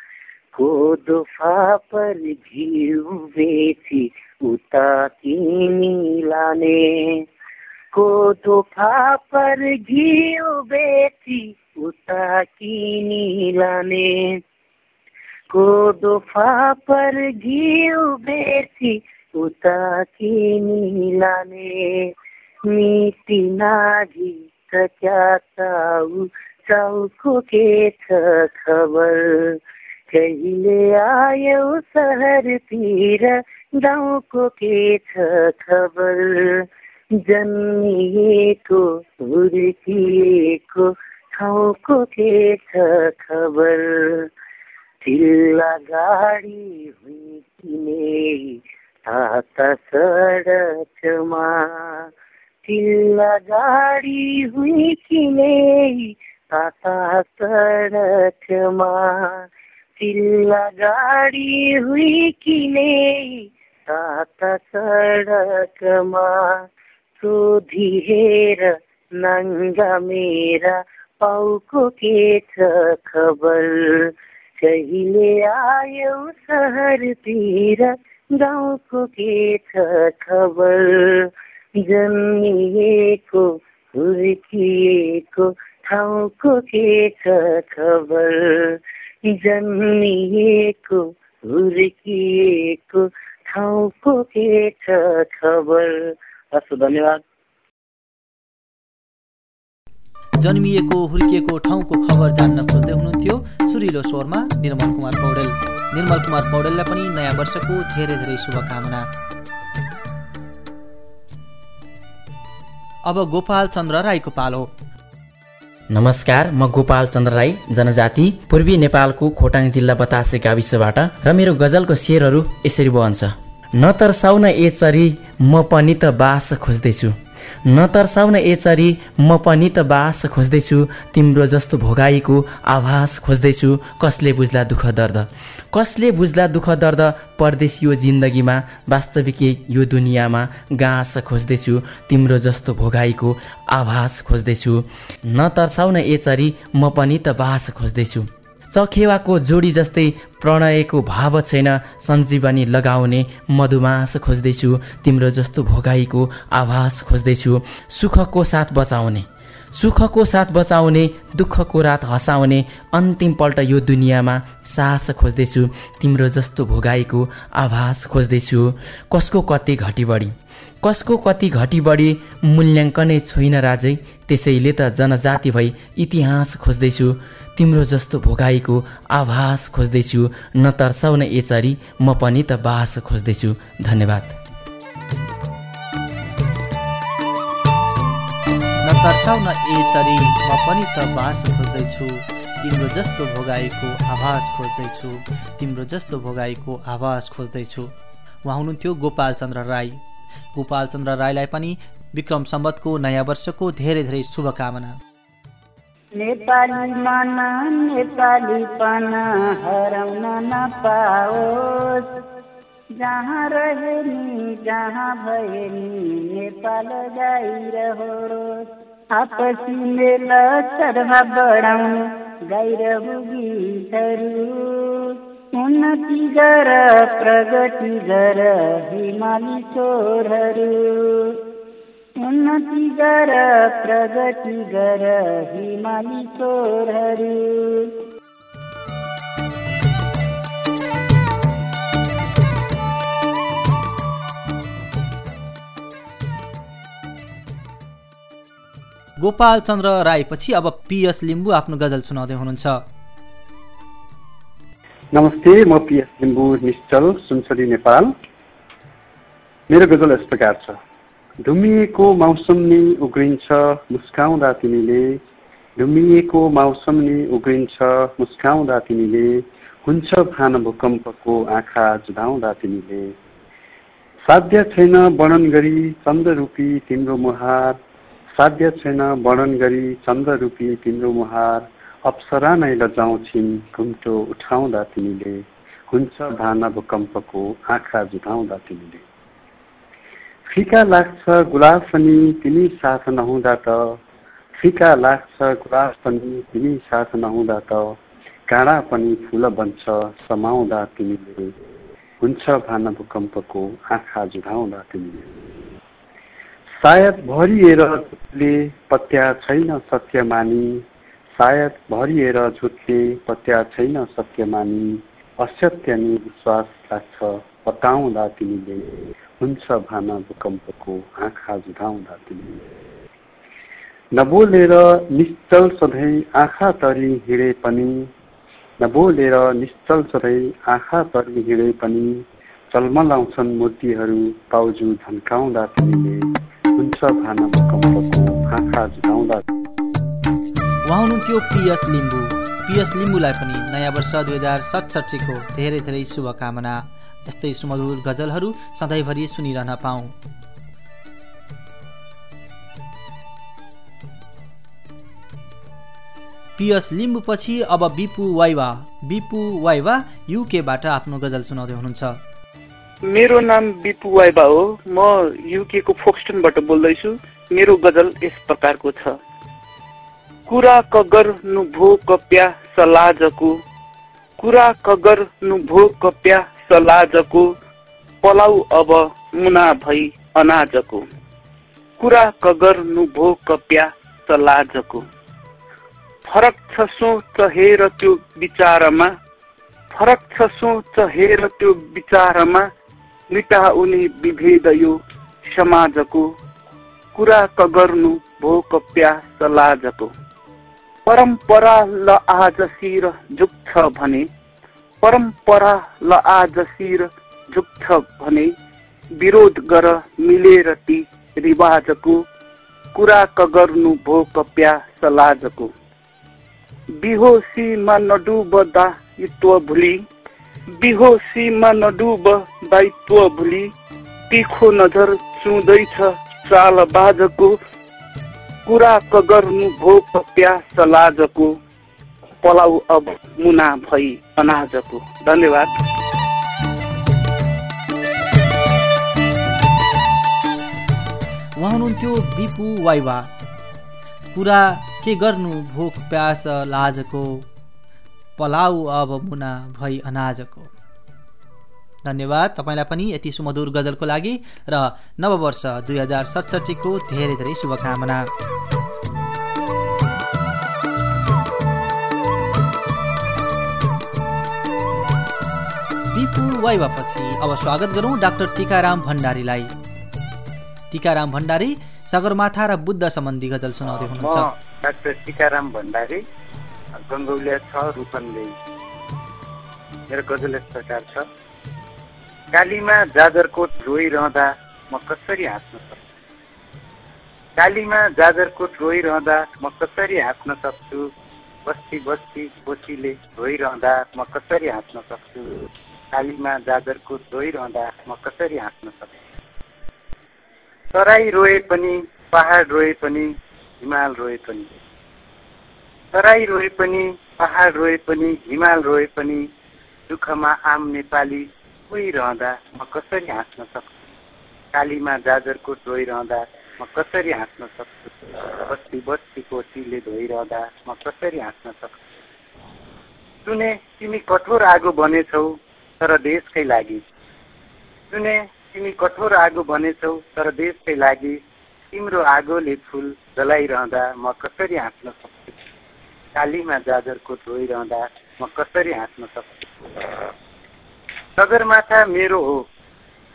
कोदो फापर घिउ बेची, उता किनी लाने। कोदो फापर घिउ बेची, उता किनी लाने। कोदो फापर घिउ बेची, उता किनी लाने। मिटी नाघी क्या चाउ चाउको के छ खबर कहिले आयो सहरतिर गाउँको के छ खबर जन्मिएको हुर्किएको ठाउँको के छ खबर चिल्ला गाडी हुर्किने ताता सडकमा। चिल्ला गाडी हुर्किने ताता सडकमा चिल्ला गाडी हुर्किने ताता सडकमा सोधिएर नङ्गा मेरा पाउको के छ खबर। कहिले आयो सहरतिर गाउँको के छ खबर। जन्मिएको हुर्किएको ठाउँको के छ खबर। जन्मिएको हुर्किएको ठाउँको के छ खबर। हस् धन्यवाद। जन्मिएको हुर्किएको ठाउँको खबर जान्न खोज्दै हुनुहुन्थ्यो सुरिलो स्वरमा निर्मल कुमार पौडेल। निर्मल कुमार पौडेललाई पनि नयाँ वर्षको धेरै धेरै शुभकामना। अब गोपाल चन्द्र राईको पालो नमस्कार म गोपाल चन्द्र राई जनजाति पूर्वी नेपालको खोटाङ जिल्ला बतासे गाविसबाट र मेरो गजलको शेरहरू यसरी बहन्छ। न ए चरी म पनि त बास खोज्दैछु। न तर्साउन ए चरी म पनि त बास खोज्दैछु तिम्रो जस्तो भोगाईको आभास खोज्दैछु। कसले बुझ्ला दुःख दर्द? कसले बुझ्ला दुःख दर्द? परदेश यो जिन्दगीमा वास्तविक यो दुनियाँमा गाँस खोज्दैछु तिम्रो जस्तो भोगाईको आभास खोज्दैछु। न तर्साउन ए चरी म पनि त बास खोज्दैछु। चखेवाको जोडी जस्तै प्रणयको भाव छैन सञ्जीवनी लगाउने मधुमास खोज्दैछु तिम्रो जस्तो भोगाईको आभास खोज्दैछु सुखको साथ बचाउने सुखको साथ बचाउने दुःखको रात हँसाउने अन्तिमपल्ट यो दुनियाँमा सास खोज्दैछु तिम्रो जस्तो भोगाईको आभास खोज्दैछु। कसको कति घटी बढी कसको कति घटी बढी मूल्याङ्कनै छोइन राजै त्यसैले त जनजाति भई इतिहास खोज्दैछु। तिम्रो जस्तो भोगाईको आभास खोज्दैछु न तर्साउन एचरी म पनि त बास खोज्दैछु। धन्यवाद। न तर्साउन ए चरी म पनि त बास खोज्दैछु। तिम्रो जस्तो भोगाईको आभास खोज्दैछु तिम्रो जस्तो भोगाईको आभास खोज्दैछु। उहाँ हुनुहुन्थ्यो गोपाल चन्द्र राई। गोपाल चन्द्र राईलाई पनि विक्रम सम्बतको नयाँ वर्षको धेरै धेरै शुभकामना। नेपाली मन नेपालीपन हराउन नपाओस् जहाँ रहे नि जहाँ भए नि नेपाल गाइरहोस् आपसी मेल सर्वा बढाउनु गाइरहु गीतहरू। उन्नति गर प्रगति गर हिमाली स्वरहरू उन्नति गर प्रगति गर हिमाली स्वरहरू गोपाल चन्द्र राईपछि अब पिएस लिम्बू आफ्नो गजल सुनाउँदै हुनुहुन्छ। नमस्ते म पिएस लिम्बू निश्चल सुनसरी नेपाल। मेरो गजल यस प्रकार छ। धुमिएको मौसम नि उग्रिन्छ मुस्काउँदा तिमीले। धुमिएको मौसम नि उग्रिन्छ मुस्काउँदा तिमीले। हुन्छ भान भूकम्पको आँखा जुधाउँदा तिमीले। साध्य छैन वर्णन गरी चन्द्ररूपी तिम्रो मुहार। साध्य छैन वर्णन गरी चन्द्ररूपी तिम्रो मुहार। अप्सरा नै लजाउँछिन् घुम्टो उठाउँदा तिमीले। हुन्छ भान भूकम्पको आँखा जुधाउँदा तिमीले। फिका लाग्छ गुलाब पनि तिमी साथ नहुँदा त। फिका लाग्छ गुलाब पनि तिमी साथ नहुँदा त। काँडा पनि फुल बन्छ समाउँदा तिमीले। हुन्छ भान भूकम्पको आँखा जुधाउँदा तिमीले। सायद भरिएर झुटले पत्या छैन सत्य मानी सायद भरिएर झुटले पत्या छैन सत्य मानी असत्य नि विश्वास लाग्छ बताउँदा तिमीले। हुन्छ भान भूकम्पको आँखा जुधाउँदा तिमीले नबोलेर निश्चल सधैँ आँखा तरी हिँडे पनि नबोलेर निश्चल सधैँ आँखा तरी हिँडे पनि चल्मलाउँछन् मूर्तिहरू पाउजु झन्काउँदा तिमीले हुन्छ भान भूकम्पको आँखा जुधाउँदा उहाँ हुनुहुन्थ्यो पिएस लिम्बू। पिएस लिम्बूलाई पनि नयाँ वर्ष दुई हजार सतसट्ठीको धेरै धेरै शुभकामना। यस्तै सुमधुर गजलहरू सधैँभरि सुनिरहन पाऊँ। पिएस लिम्बूपछि अब बिपु वाइवा बिपु वाइवा युकेबाट आफ्नो गजल सुनाउँदै हुनुहुन्छ। मेरो नाम बिपु वाइबा हो। म युकेको फोक्सटनबाट बोल्दैछु। मेरो गजल यस प्रकारको छ। कुरा कगर नु भो कप्या सलाजको। कुरा कगर नु भो कप्या सलाजको पलाउ अब मुना भई अनाजको। कुरा कगर नु भो कप्या सलाजको। फरक छ सोच हेर त्यो विचारमा फरक छ सोच हेर त्यो विचारमा मिटाउने विभेद यो समाजको। कुरा कगर्नु भो कप्या सलाजको। परम्परा ल आज शिर झुक्छ भने परम्परा ल आज शिर झुक्छ भने विरोध गर मिलेर ती रिवाजको कुरा कगर्नु भो कप्या सलाजको। बिहोसीमा नडुब दायित्व भुली बिहोसीमा नडुब दायित्व भुली तिखो नजर चुँदैछ चाल बाजको कुरा कगर्नु भो प्यास लाजको पलाउ अब मुना भई अनाजको। धन्यवाद। उहाँ हुनुहुन्थ्यो बिपु वाइवा। कुरा के गर्नु भोक प्यास लाजको? पलाउ अब मुना भई अनाजको। धन्यवाद। तपाईँलाई पनि यति सुमधुर गजलको लागि र नववर्ष दुई हजार सडसठीको धेरै धेरै शुभकामना। वाइवापछि अब स्वागत गरौँ डाक्टर टिकाराम भण्डारीलाई। टिकाराम भण्डारी सगरमाथा र बुद्ध सम्बन्धी गजल सुनाउँदै हुनुहुन्छ। डाक्टर टिकाराम भण्डारी गङ्गौलिया छ रूपन्देही। मेरो गजल यस प्रकार छ। कालीमा जाजरकोट रोइरहँदा म कसरी हाँस्न सक्छु? कालीमा जाजरकोट रोइरहँदा म कसरी हाँस्न सक्छु? बस्ती बस्ती कोसीले रोइरहँदा म कसरी हाँस्न सक्छु? कालीमा जाजरकोट रोइरहँदा म कसरी हाँस्न सक्छु तराई रोए पनि पहाड रोए पनि हिमाल रोए पनि। तराई रोए पनि पहाड रोए पनि हिमाल रोए पनि दुःखमा आम नेपाली रोइरहँदा म कसरी हाँस्न सक्छु? कालीमा जाजरकोट रोइरहँदा म कसरी हाँस्न सक्छु? बस्ती बस्ती कोसीले धोइरहँदा म कसरी हाँस्न सक्छु? सुने तिमी कठोर आगो बनेछौ तर देशकै लागि। सुने तिमी कठोर आगो बनेछौ तर देशकै लागि तिम्रो आगोले फुल जलाइरहँदा म कसरी हाँस्न सक्छु? कालीमा जाजरकोट रोइरहँदा म कसरी हाँस्न सक्छु? सगरमाथा मेरो हो।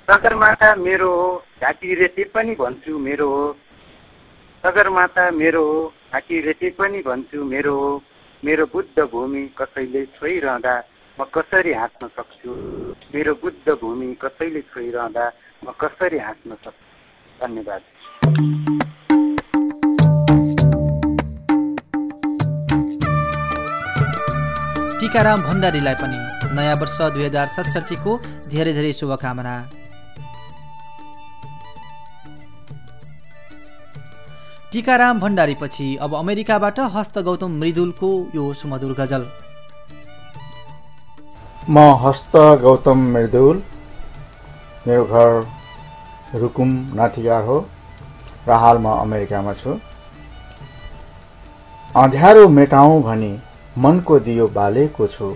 सगरमाथा मेरो हो घाँटी रेते पनि भन्छु मेरो हो। सगरमाथा मेरो हो घाँटी रेते पनि भन्छु मेरो हो। मेरो बुद्ध भूमि कसैले छोइरहँदा म कसरी हाँस्न सक्छु? मेरो बुद्ध भूमि कसैले छोइरहँदा म कसरी हाँस्न सक्छु? धन्यवाद। टिकाराम भण्डारीलाई पनि नयाँ वर्ष दुई हजार सतसट्ठीको धेरै धेरै शुभकामना। टिकाराम भण्डारीपछि अब अमेरिकाबाट हस्त गौतम मृदुलको यो सुमधुर गजल। म हस्त गौतम मृदुल मेरो घर रुकुम नाथिगार हो र हाल म अमेरिकामा छु। अँध्यारो मेटाउँ भनी मनको दियो बालेको छु।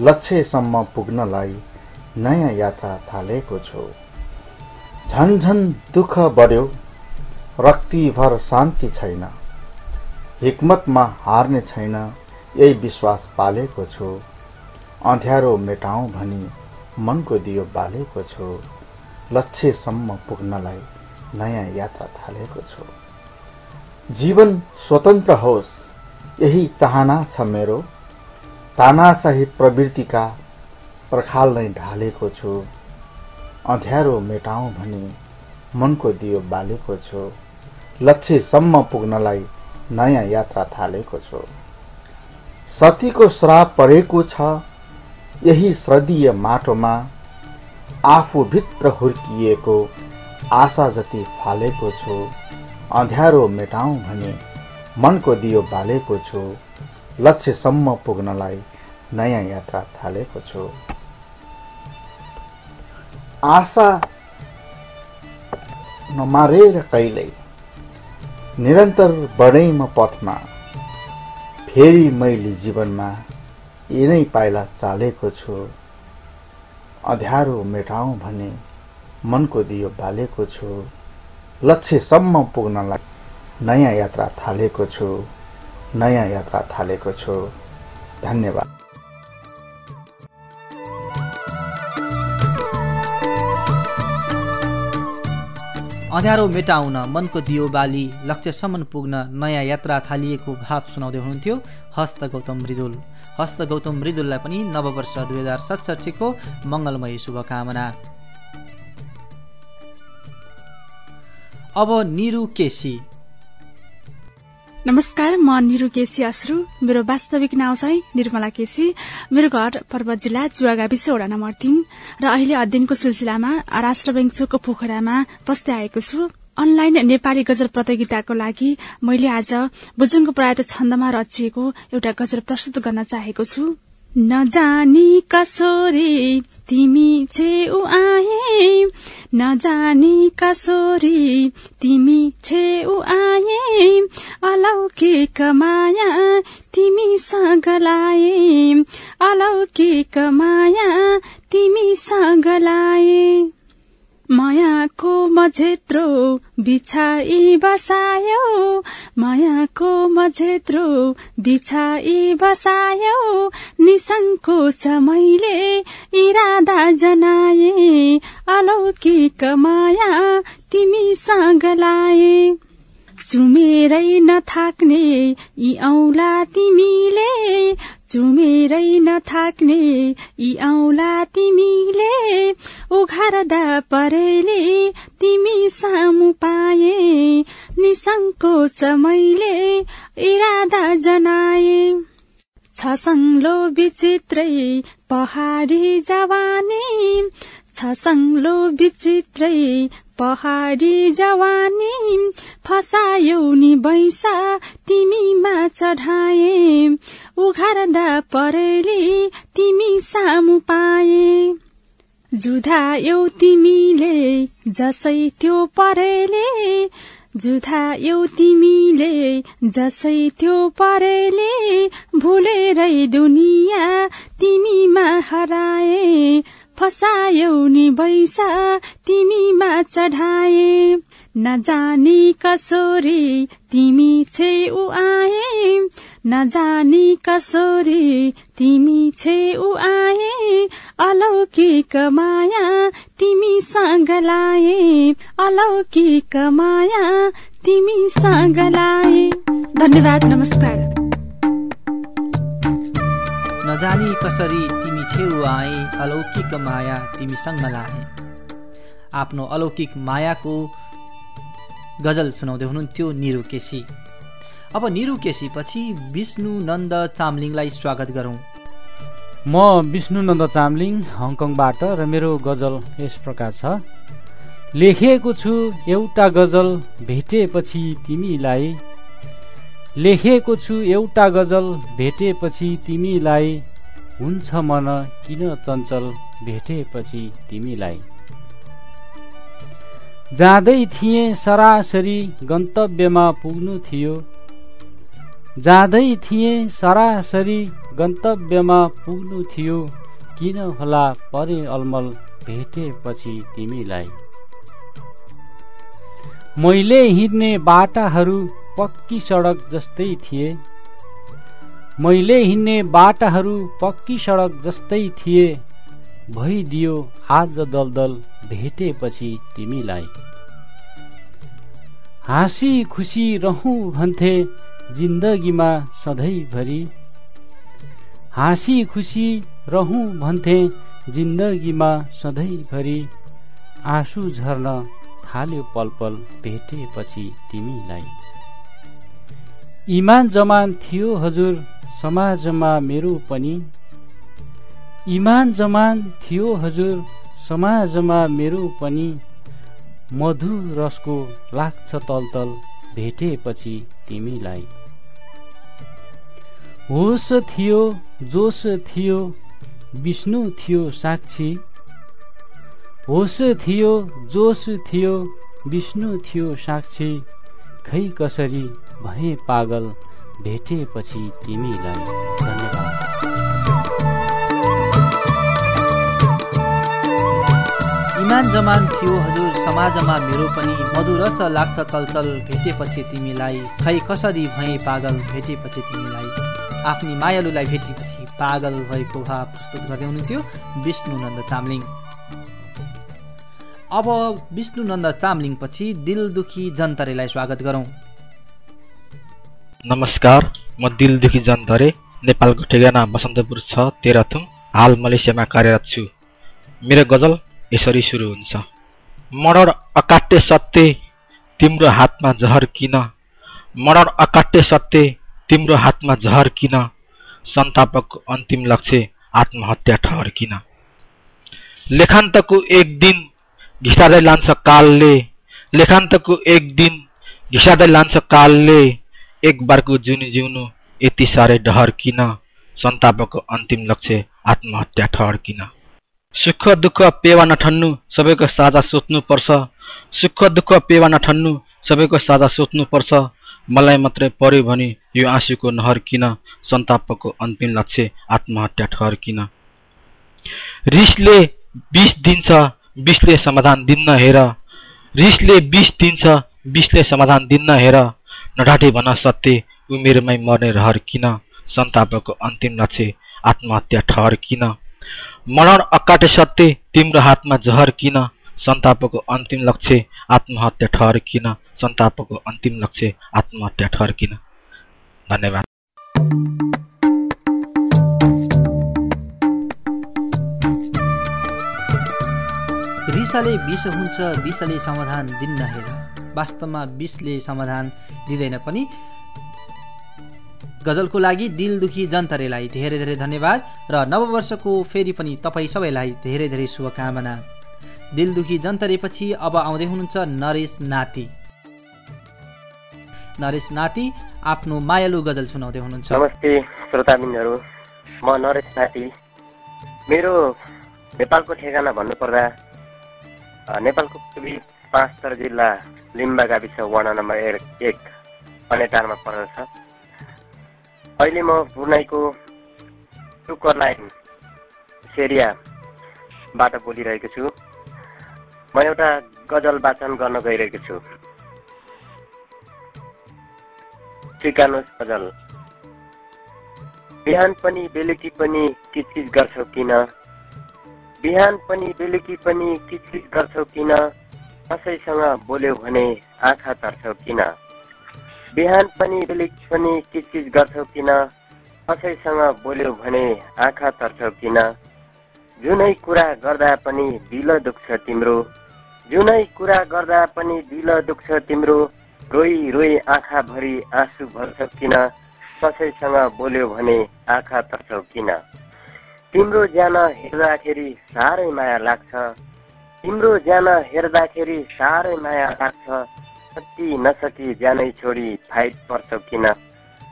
लक्ष्यसम्म पुग्नलाई नयाँ यात्रा थालेको छु। झन्झन दुःख बढ्यो रक्तिभर शान्ति छैन। हिक्मतमा हार्ने छैन यही विश्वास पालेको छु। अँध्यारो मेटाउँ भनी मनको दियो बालेको छु। लक्ष्यसम्म पुग्नलाई नयाँ यात्रा थालेको छु। जीवन स्वतन्त्र होस् यही चाहना छ मेरो। तानाशाही प्रवृत्तिका पर्खाल नै ढालेको छु। अँध्यारो मेटाउँ भनी मनको दियो बालेको छु। लक्ष्यसम्म पुग्नलाई नयाँ यात्रा थालेको छु। सतीको श्राप परेको छ यही श्रदीय माटोमा आफूभित्र हुर्किएको आशा जति फालेको छु अँध्यारो मेटाउँ भने मनको दियो बालेको छु लक्ष्यसम्म पुग्नलाई नयाँ यात्रा थालेको छु। आशा नमारेर कहिल्यै निरन्तर बढेँ म पथमा फेरि मैले जीवनमा यिनै पाइला चालेको छु। अँध्यारो मेटाउँ भने मनको दियो बालेको छु। लक्ष्यसम्म पुग्नलाई नयाँ यात्रा थालेको छु। नयाँ यात्रा थालेको छु। धन्यवाद। अँध्यारो मेटाउन मनको दियो बाली लक्ष्यसम्म पुग्न नयाँ यात्रा थालिएको भाव सुनाउँदै हुनुहुन्थ्यो हस्त गौतम मृदुल। हस्त गौतम मृदुललाई पनि नववर्ष दुई हजार सतसट्ठीको मङ्गलमय शुभकामना। अब निरु केसी। नमस्कार म निरु केसी अश्रु मेरो वास्तविक नाउँ चाहिँ निर्मला केसी। मेरो घर पर्वत जिल्ला चुवा गाविस नम्बर तीन र अहिले अध्ययनको सिलसिलामा राष्ट्र ब्याङ्क चोकको पोखरामा बस्दै आएको छु। अनलाइन नेपाली गजल प्रतियोगिताको लागि मैले आज बुजुङको प्रायत छन्दमा रचिएको एउटा गजल प्रस्तुत गर्न चाहेको छु। नजानी कसोरी तिमी छेउ आए नजानी कसोरी तिमी छेउ आए अलौकिक माया तिमीसँग लाए। अलौकिक माया तिमीसँग लाए। मायाको मझेत्रो बिछाई बसायो। मायाको मझेत्रो बिछाई बसायो। निसङ्कोच मैले इरादा जनाए। अलौकिक माया तिमीसँग लाए। चुमेरै नथाक्ने यी औला तिमीले। चुमेरै नथाक्ने यी औला तिमीले। उघारदा परेले तिमी सामु पाए। निसङ्कोच मैले इरादा जनाए। छ सङ्लो विचित्रै पहाडी जवानी। छ सङ्लो विचित्रै पहाडी जवानी फसायौ नि बैसा तिमीमा चढाए। उघार्दा परेली तिमी सामु पाए। जुधायौ तिमीले जसै त्यो परेले। जुधायौ तिमीले जसै त्यो परेले। भुलेरै दुनिया तिमीमा हराए। फसायौ नि बैसा तिमीमा चढाए। नजानी कसोरी तिमी छे उ आए। नजानी कसोरी तिमी छे उ आए। अलौकिक माया तिमीसँग लाए। अलौकिक माया तिमीसँग लाए। धन्यवाद नमस्कार। नजानी कसरी तिमी छेउ आए अलौकिक माया तिमीसँग लाए। आफ्नो अलौकिक मायाको गजल सुनाउँदै हुनुहुन्थ्यो निरु केसी। अब निरु केसी पछि विष्णु नन्द चामलिङलाई स्वागत गरौँ। म विष्णुनन्द चामलिङ हङकङबाट र मेरो गजल यस प्रकार छ। लेखेको छु एउटा गजल भेटेपछि तिमीलाई। लेखेको छु एउटा गजल भेटेपछि तिमीलाई। हुन्छ मन किन चञ्चल भेटेपछि तिमीलाई? जाँदै थिएँ सरासरी गन्तव्यमा पुग्नु थियो। जाँदै थिएँ सरासरी गन्तव्यमा पुग्नु थियो। किन होला परे अलमल भेटेपछि तिमीलाई? मैले हिँड्ने बाटाहरू पक्की सडक जस्तै थिए। मैले हिँड्ने बाटाहरू पक्की सडक जस्तै थिए। भइदियो आज दलदल भेटेपछि तिमीलाई। हाँसी खुसी रहँ भन्थे जिन्दगीमा सधैँभरि। हाँसी खुसी रहँ भन्थे जिन्दगीमा सधैँभरि। आँसु झर्न थाल्यो पल पल भेटेपछि तिमीलाई। इमान जमान थियो हजुर समाजमा मेरो पनि इमान जमान थियो हजुर समाजमा मेरो पनि मधुर रसको लाग्छ तलतल भेटेपछि तिमीलाई। होस थियो जोस थियो विष्णु थियो साक्षी। होस थियो जोस थियो विष्णु थियो साक्षी। खै कसरी भए पागल भेटेपछि तिमीलाई धन्यवाद। इमान जमान थियो हजुर समाजमा मेरो पनि मधुरस लाग्छ तलतल भेटेपछि तिमीलाई। खै कसरी भए पागल भेटेपछि तिमीलाई? आफ्नी मायालुलाई भेटेपछि पागल भएको भाव प्रस्तुत गर्दै हुनुहुन्थ्यो विष्णुनन्द चामलिङ। अब विष्णुनन्द चामलिङ पछि दिल दुखी जन्तरेलाई स्वागत गरौँ। नमस्कार म दिलदेखि जनधरे नेपालको ठेगाना बसन्तपुर छ तेह्रथुम हाल मलेसियामा कार्यरत छु। मेरो गजल यसरी सुरु हुन्छ। मर्डर अकाट्य सत्य तिम्रो हातमा जहर किन? मर्डर अकाट्य सत्य तिम्रो हातमा जहर किन? सन्तापकको अन्तिम लक्ष्य आत्महत्या ठहर किन? लेखान्तको एक दिन घिसार्दै लान्छ कालले। लेखान्तको एक दिन घिसार्दै लान्छ कालले। एक बारको जुनी जिउनु यति साह्रै डहर किन? सन्तापको अन्तिम लक्ष्य आत्महत्या ठहर किन? सुख दुःख पेवा नठन्नु सबैको साझा सोच्नुपर्छ सुख दुःख पेवा नठन्नु सबैको साझा सोच्नुपर्छ मलाई मात्रै पर्यो भने यो आँसुको नहर किन? सन्तापको अन्तिम लक्ष्य आत्महत्या ठहर किन? रिसले विष दिन्छ विषले समाधान दिन्न हेर रिसले विष दिन्छ विषले समाधान दिन्न हेर नढाटे भन सत्य उमेरमै मर्ने रहर किन? सन्तापको अन्तिम लक्ष्य आत्महत्या ठहर किन? मरण अकाटे सत्य तिम्रो हातमा जहर किन? सन्तापको अन्तिम लक्ष्य आत्महत्या ठहर किन? सन्तापको अन्तिम लक्ष्य आत्महत्या ठहर किन? धन्यवाद। रिसले विष हुन्छ विषले समाधान दिन्न हेर। वास्तवमा विषले समाधान दिँदैन पनि। गजलको लागि दिल दुखी जन्तरेलाई धेरै धेरै धन्यवाद र नववर्षको फेरि पनि तपाईँ सबैलाई धेरै धेरै शुभकामना। दिल दुखी जन्तरेपछि अब आउँदै हुनुहुन्छ नरेश नाति। नरेश नाति आफ्नो मायालु गजल सुनाउँदै हुनुहुन्छ। नमस्ते श्रोताबिनहरू म नरेश नाति। मेरो नेपालको ठेगाना भन्नुपर्दा नेपालको पाँचथर जिल्ला लिम्बा गाविस वार्ड नम्बर एक एक अनेटारमा पर्दछ। अहिले म ब्रुनाईको टुकर लाइन सेरिया बाट बोलिरहेको छु। म एउटा गजल वाचन गर्न गइरहेको छु। स्वीकार्नुहोस् गजल। बिहान पनि बेलुकी पनि किचकिच गर्छौ किन? बिहान पनि बेलुकी पनि किचकिच गर्छौ किन? कसैसँग बोल्यो भने आँखा तर्छौ किन? बिहान पनि बेलुकी पनि किचकिच गर्छौ किन? कसैसँग बोल्यो भने आँखा तर्छौ किन? जुनै कुरा गर्दा पनि दिल दुख्छ तिम्रो। जुनै कुरा गर्दा पनि दिल दुख्छ तिम्रो। रोई रोई आँखाभरि आँसु भर्छ किन? कसैसँग बोल्यो भने आँखा तर्छौ किन? तिम्रो ज्यान हेर्दाखेरि साह्रै माया लाग्छ। तिम्रो ज्यान हेर्दाखेरि साह्रै माया लाग्छ। कति नसकी ज्यानै छोडी फाइट पर्छौ किन?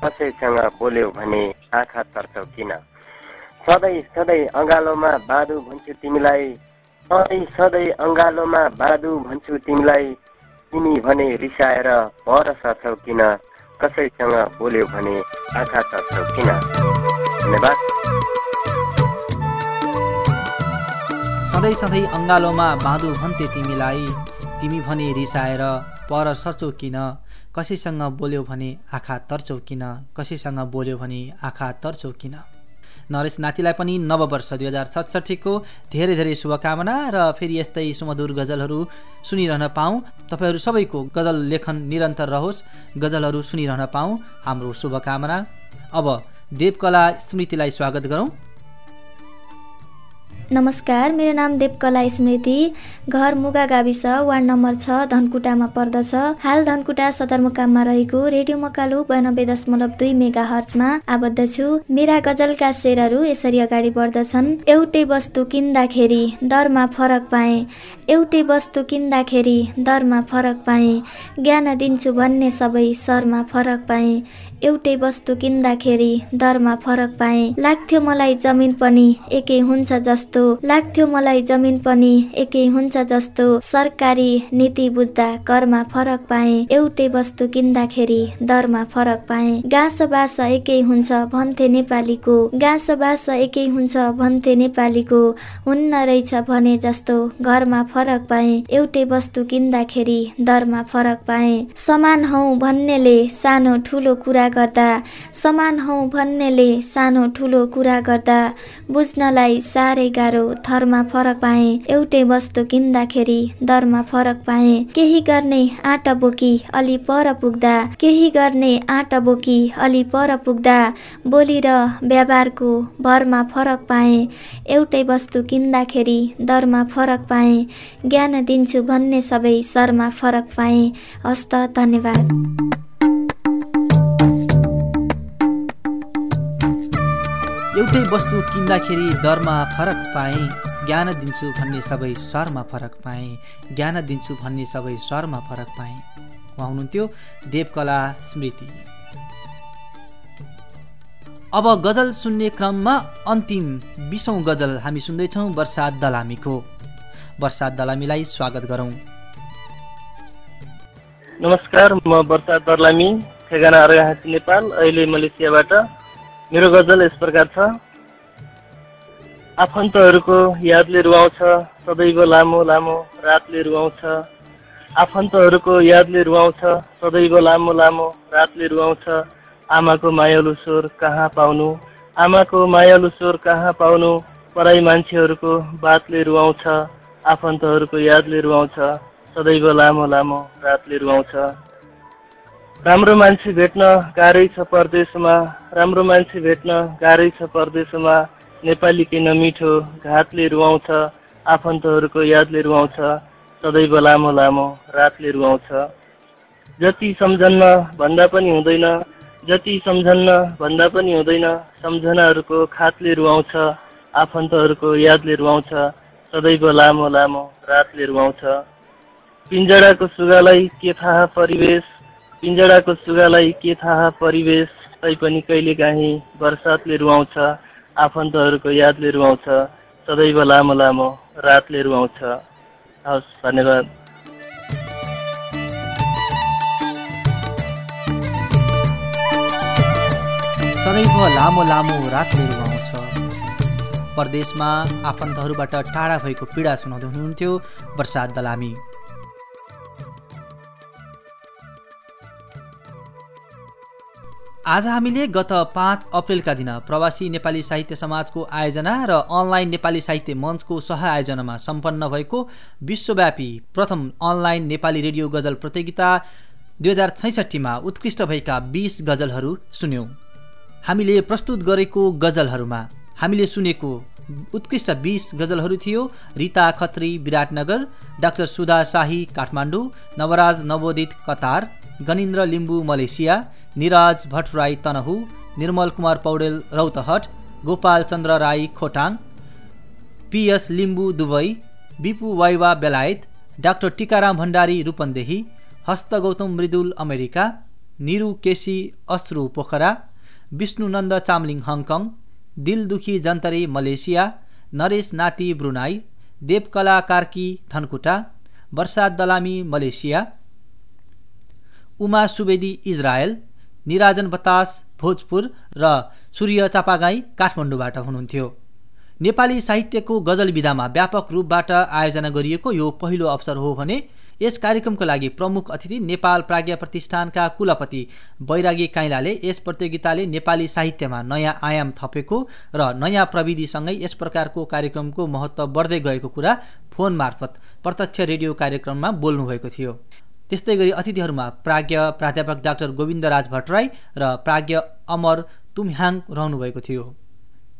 कसैसँग बोल्यो भने आँखा तर्छौ किन? सधैँ सधैँ अँगालोमा बाधु भन्छु तिमीलाई। सधैँ सधैँ अँगालोमा बाधु भन्छु तिमीलाई। तिमी भने रिसाएर पर सर्छौ किन? कसैसँग बोल्यो भने आँखा तर्छौ किन? धन्यवाद। सधैँ सधैँ अङ्गालोमा बाँधु भन्थे तिमीलाई। तिमी भने रिसाएर पर सर्छौ किन? कसैसँग बोल्यो भने आँखा तर्छौ किन? कसैसँग बोल्यो भने आँखा तर्छौ किन? नरेश नातिलाई पनि नववर्ष दुई हजार सतसट्ठीको धेरै धेरै शुभकामना र फेरि यस्तै सुमधुर गजलहरू सुनिरहन पाऊँ। तपाईँहरू सबैको गजल लेखन निरन्तर रहोस्। गजलहरू सुनिरहन पाऊँ। हाम्रो शुभकामना। अब देवकला स्मृतिलाई स्वागत गरौँ। नमस्कार मेरो नाम देवकला स्मृति। घर मुगा गाविस वार्ड नम्बर छ धनकुटामा पर्दछ। हाल धनकुटा सदरमुकाममा रहेको रेडियो मकालु बयानब्बे दशमलव दुई मेगा हर्चमा आबद्ध छु। मेरा गजलका शेरहरू यसरी अगाडि बढ्दछन्। एउटै वस्तु किन्दाखेरि दरमा फरक पाएँ। एउटै वस्तु किन्दाखेरि दरमा फरक पाएँ। ज्ञान दिन्छु भन्ने सबै शरमा फरक पाएँ। एउटै वस्तु किन्दाखेरि दरमा फरक पाएँ। लाग्थ्यो मलाई जमिन पनि एकै हुन्छ जस्तो। लाग्थ्यो मलाई जमिन पनि एकै हुन्छ जस्तो। सरकारी नीति बुझ्दा करमा फरक पाएँ। एउटै वस्तु किन्दाखेरि दरमा फरक पाएँ। गाँस बास एकै हुन्छ भन्थे नेपालीको। गाँस बास एकै हुन्छ भन्थे नेपालीको। हुन्न रहेछ भने जस्तो घरमा फरक पाएँ। एउटै वस्तु किन्दाखेरि दरमा फरक पाएँ। समान हौ भन्नेले सानो ठुलो कुरा गर्दा समान हौ भन्नेले सानो ठुलो कुरा गर्दा बुझ्नलाई साह्रै गाह्रो थरमा फरक पाएँ। एउटै वस्तु किन्दाखेरि दरमा फरक पाएँ। केही गर्ने आँटा बोकी अलि पर पुग्दा केही गर्ने आँटा बोकी अलि पर पुग्दा बोली र व्यवहारको भरमा फरक पाएँ। एउटै वस्तु किन्दाखेरि दरमा फरक पाएँ। ज्ञान दिन्छु भन्ने सबै शरमा फरक पाएँ। हस्त धन्यवाद। एउटै वस्तु किन्दाखेरि दरमा फरक पाएँ ज्ञान दिन्छु भन्ने सबै स्वरमा फरक पाएँ ज्ञान दिन्छु भन्ने सबै स्वरमा फरक पाएँ। उहाँ हुनुहुन्थ्यो देवकला स्मृति। अब गजल सुन्ने क्रममा अन्तिम बिसौँ गजल हामी सुन्दैछौँ वर्षात दलामीको। वर्षात दलामीलाई स्वागत गरौँ। नमस्कार म वर्षा दर्लामी ठेगाना नेपाल अहिले मलेसियाबाट। मेरो गजल यस प्रकार छ। आफन्तहरूको यादले रुवाउँछ सदैव लामो लामो रातले रुवाउँछ। आफन्तहरूको यादले रुवाउँछ सदैव लामो लामो रातले रुवाउँछ। आमाको मायालु स्वर कहाँ पाउनु? आमाको मायालु स्वर कहाँ पाउनु? पराई मान्छेहरूको बातले रुवाउँछ आफन्तहरूको यादले रुवाउँछ सदैव लामो लामो रातले रुवाउँछ। राम्रो मान्छे भेट्न गाह्रै छ परदेशमा राम्रो मान्छे भेट्न गाह्रै छ परदेशमा। नेपाली किन मिठो घातले रुवाउँछ आफन्तहरूको यादले रुवाउँछ सदैव लामो लामो रातले रुवाउँछ। जति सम्झन्न भन्दा पनि हुँदैन जति सम्झन्न भन्दा पनि हुँदैन सम्झनाहरूको खातले रुवाउँछ आफन्तहरूको यादले रुवाउँछ सदैव लामो लामो रातले रुवाउँछ। पिन्जडाको सुगालाई के थाहा परिवेश? पिन्जडाको सुगालाई के थाहा परिवेश तैपनि कहिलेकाहीँ बर्सातले रुवाउँछ आफन्तहरूको यादले रुवाउँछ सदैव लामो लामो रातले रुवाउँछ। हवस् धन्यवाद। सदैव लामो लामो रातले रुवाउँछ। परदेशमा आफन्तहरूबाट टाढा भएको पीडा सुनाउँदै हुनुहुन्थ्यो वर्षाद दलामी। आज हामीले गत पाँच अप्रेलका दिन प्रवासी नेपाली साहित्य समाजको आयोजना र अनलाइन नेपाली साहित्य मञ्चको सह आयोजनामा सम्पन्न भएको विश्वव्यापी प्रथम अनलाइन नेपाली रेडियो गजल प्रतियोगिता दुई हजार छैसठीमा उत्कृष्ट भएका बिस गजलहरू सुन्यौँ। हामीले प्रस्तुत गरेको गजलहरूमा हामीले सुनेको उत्कृष्ट बिस गजलहरू थियो। Rita Khatri Biratnagar doctor Sudha Shahi Kathmandu Navraj Navodit Qatar Ganindra Limbu Malaysia Niraj Bhattarai Tanahu Nirmal Kumar Paudel Rautahat Gopal Chandra Rai Khotang PS Limbu Dubai Bipu Waiba बेलायत doctor Tikaram Bhandari Rupandehi Hasta Gautam Mridul America Niru KC Ashru Pokhara Bishnunanda Chamling Hong Kong Dildukhi Jantare Malaysia Naresh Nati Brunei Devkala Karki Dhankuta Barshad Dalami Malaysia Uma Subedi Israel Niranjan Batas Bhojpur र सूर्य चापागाई काठमाडौँबाट हुनुहुन्थ्यो। नेपाली साहित्यको गजल विधामा व्यापक रूपबाट आयोजना गरिएको यो पहिलो अवसर हो भने यस कार्यक्रमको लागि प्रमुख अतिथि नेपाल प्राज्ञ प्रतिष्ठानका कुलपति बैरागी काइलाले यस प्रतियोगिताले नेपाली साहित्यमा नयाँ आयाम थपेको र नयाँ प्रविधिसँगै यस प्रकारको कार्यक्रमको महत्त्व बढ्दै गएको कुरा फोन मार्फत प्रत्यक्ष रेडियो कार्यक्रममा बोल्नुभएको थियो। त्यस्तै गरी अतिथिहरूमा प्राज्ञ प्राध्यापक डाक्टर गोविन्दराज भट्टराई र प्राज्ञ अमर तुम्हाङ रहनुभएको थियो।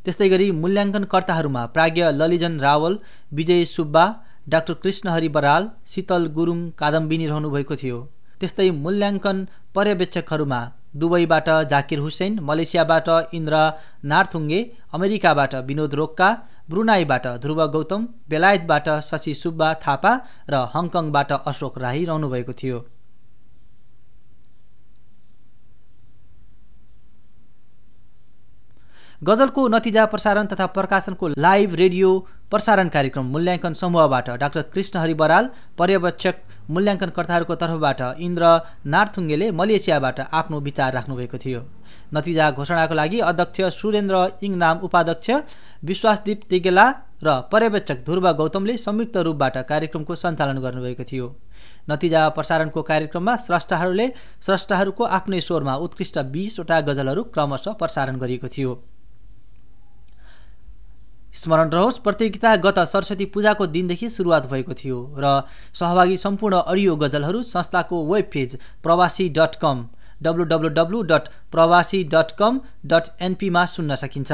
त्यस्तै गरी मूल्याङ्कनकर्ताहरूमा प्राज्ञ ललिजन रावल विजय सुब्बा डाक्टर कृष्णहरि बराल शीतल गुरुङ कादम्बिनी रहनुभएको थियो। त्यस्तै मूल्याङ्कन पर्यवेक्षकहरूमा दुबईबाट जाकिर हुसेन मलेसियाबाट इन्द्र नार्थुङ्गे अमेरिकाबाट विनोद रोक्का ब्रुनाईबाट ध्रुव गौतम बेलायतबाट शशि सुब्बा थापा र हङकङबाट अशोक राई रहनुभएको थियो। गजलको नतिजा प्रसारण तथा प्रकाशनको लाइभ रेडियो प्रसारण कार्यक्रम मूल्याङ्कन समूहबाट डाक्टर कृष्णहरि बराल पर्यवेक्षक मूल्याङ्कनकर्ताहरूको तर्फबाट इन्द्र नार्थुङ्गेले मलेसियाबाट आफ्नो विचार राख्नुभएको थियो। नतिजा घोषणाको लागि अध्यक्ष सुरेन्द्र इङनाम उपाध्यक्ष विश्वासदीप तिगेला र पर्यवेक्षक ध्रुव गौतमले संयुक्त रूपबाट कार्यक्रमको सञ्चालन गर्नुभएको थियो। नतिजा प्रसारणको कार्यक्रममा स्रष्टाहरूले स्रष्टाहरूको आफ्नै स्वरमा उत्कृष्ट बिसवटा गजलहरू क्रमशः प्रसारण गरिएको थियो। स्मरण रहोस्। प्रतियोगिता गत सरस्वती पूजाको दिनदेखि सुरुवात भएको थियो र सहभागी सम्पूर्ण अडियो गजलहरू संस्थाको web page Prabasi dot com W W W dot Prabasi dot com dot एनपीमा सुन्न सकिन्छ।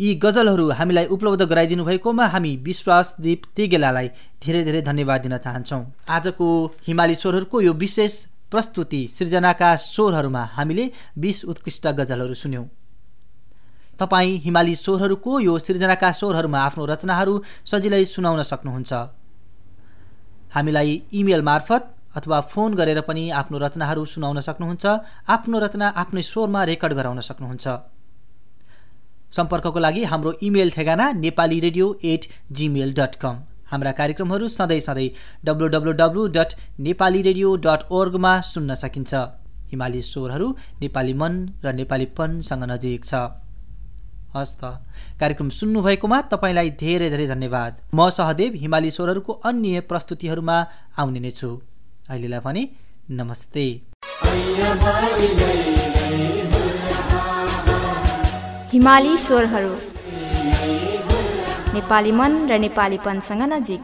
यी गजलहरू हामीलाई उपलब्ध गराइदिनु भएकोमा हामी विश्वासदीप तेगेलालाई धेरै धेरै धन्यवाद दिन चाहन्छौँ। आजको हिमाली स्वरहरूको यो विशेष प्रस्तुति सृजनाका स्वरहरूमा हामीले बिस उत्कृष्ट गजलहरू सुन्यौँ। तपाईँ हिमाली स्वरहरूको यो सृजनाका स्वरहरूमा आफ्नो रचनाहरू सजिलै सुनाउन सक्नुहुन्छ। हामीलाई इमेल मार्फत अथवा फोन गरेर पनि आफ्नो रचनाहरू सुनाउन सक्नुहुन्छ आफ्नो रचना आफ्नै स्वरमा रेकर्ड गराउन सक्नुहुन्छ। सम्पर्कको लागि हाम्रो इमेल ठेगाना Nepali radio at Gmail dot com हाम्रा कार्यक्रमहरू सधैँ सधैँ W W W dot Nepali radio dot ओर्गमा सुन्न सकिन्छ। हिमाली स्वरहरू नेपाली मन र नेपालीपनसँग नजिक छ। हस् त कार्यक्रम सुन्नुभएकोमा तपाईँलाई धेरै धेरै धन्यवाद। म सहदेव हिमाली स्वरहरूको अन्य प्रस्तुतिहरूमा आउने नै छु। अहिलेलाई भने नमस्ते। हिमाली स्वरहरू। नेपाली मन र नेपालीपनसँग नजिक।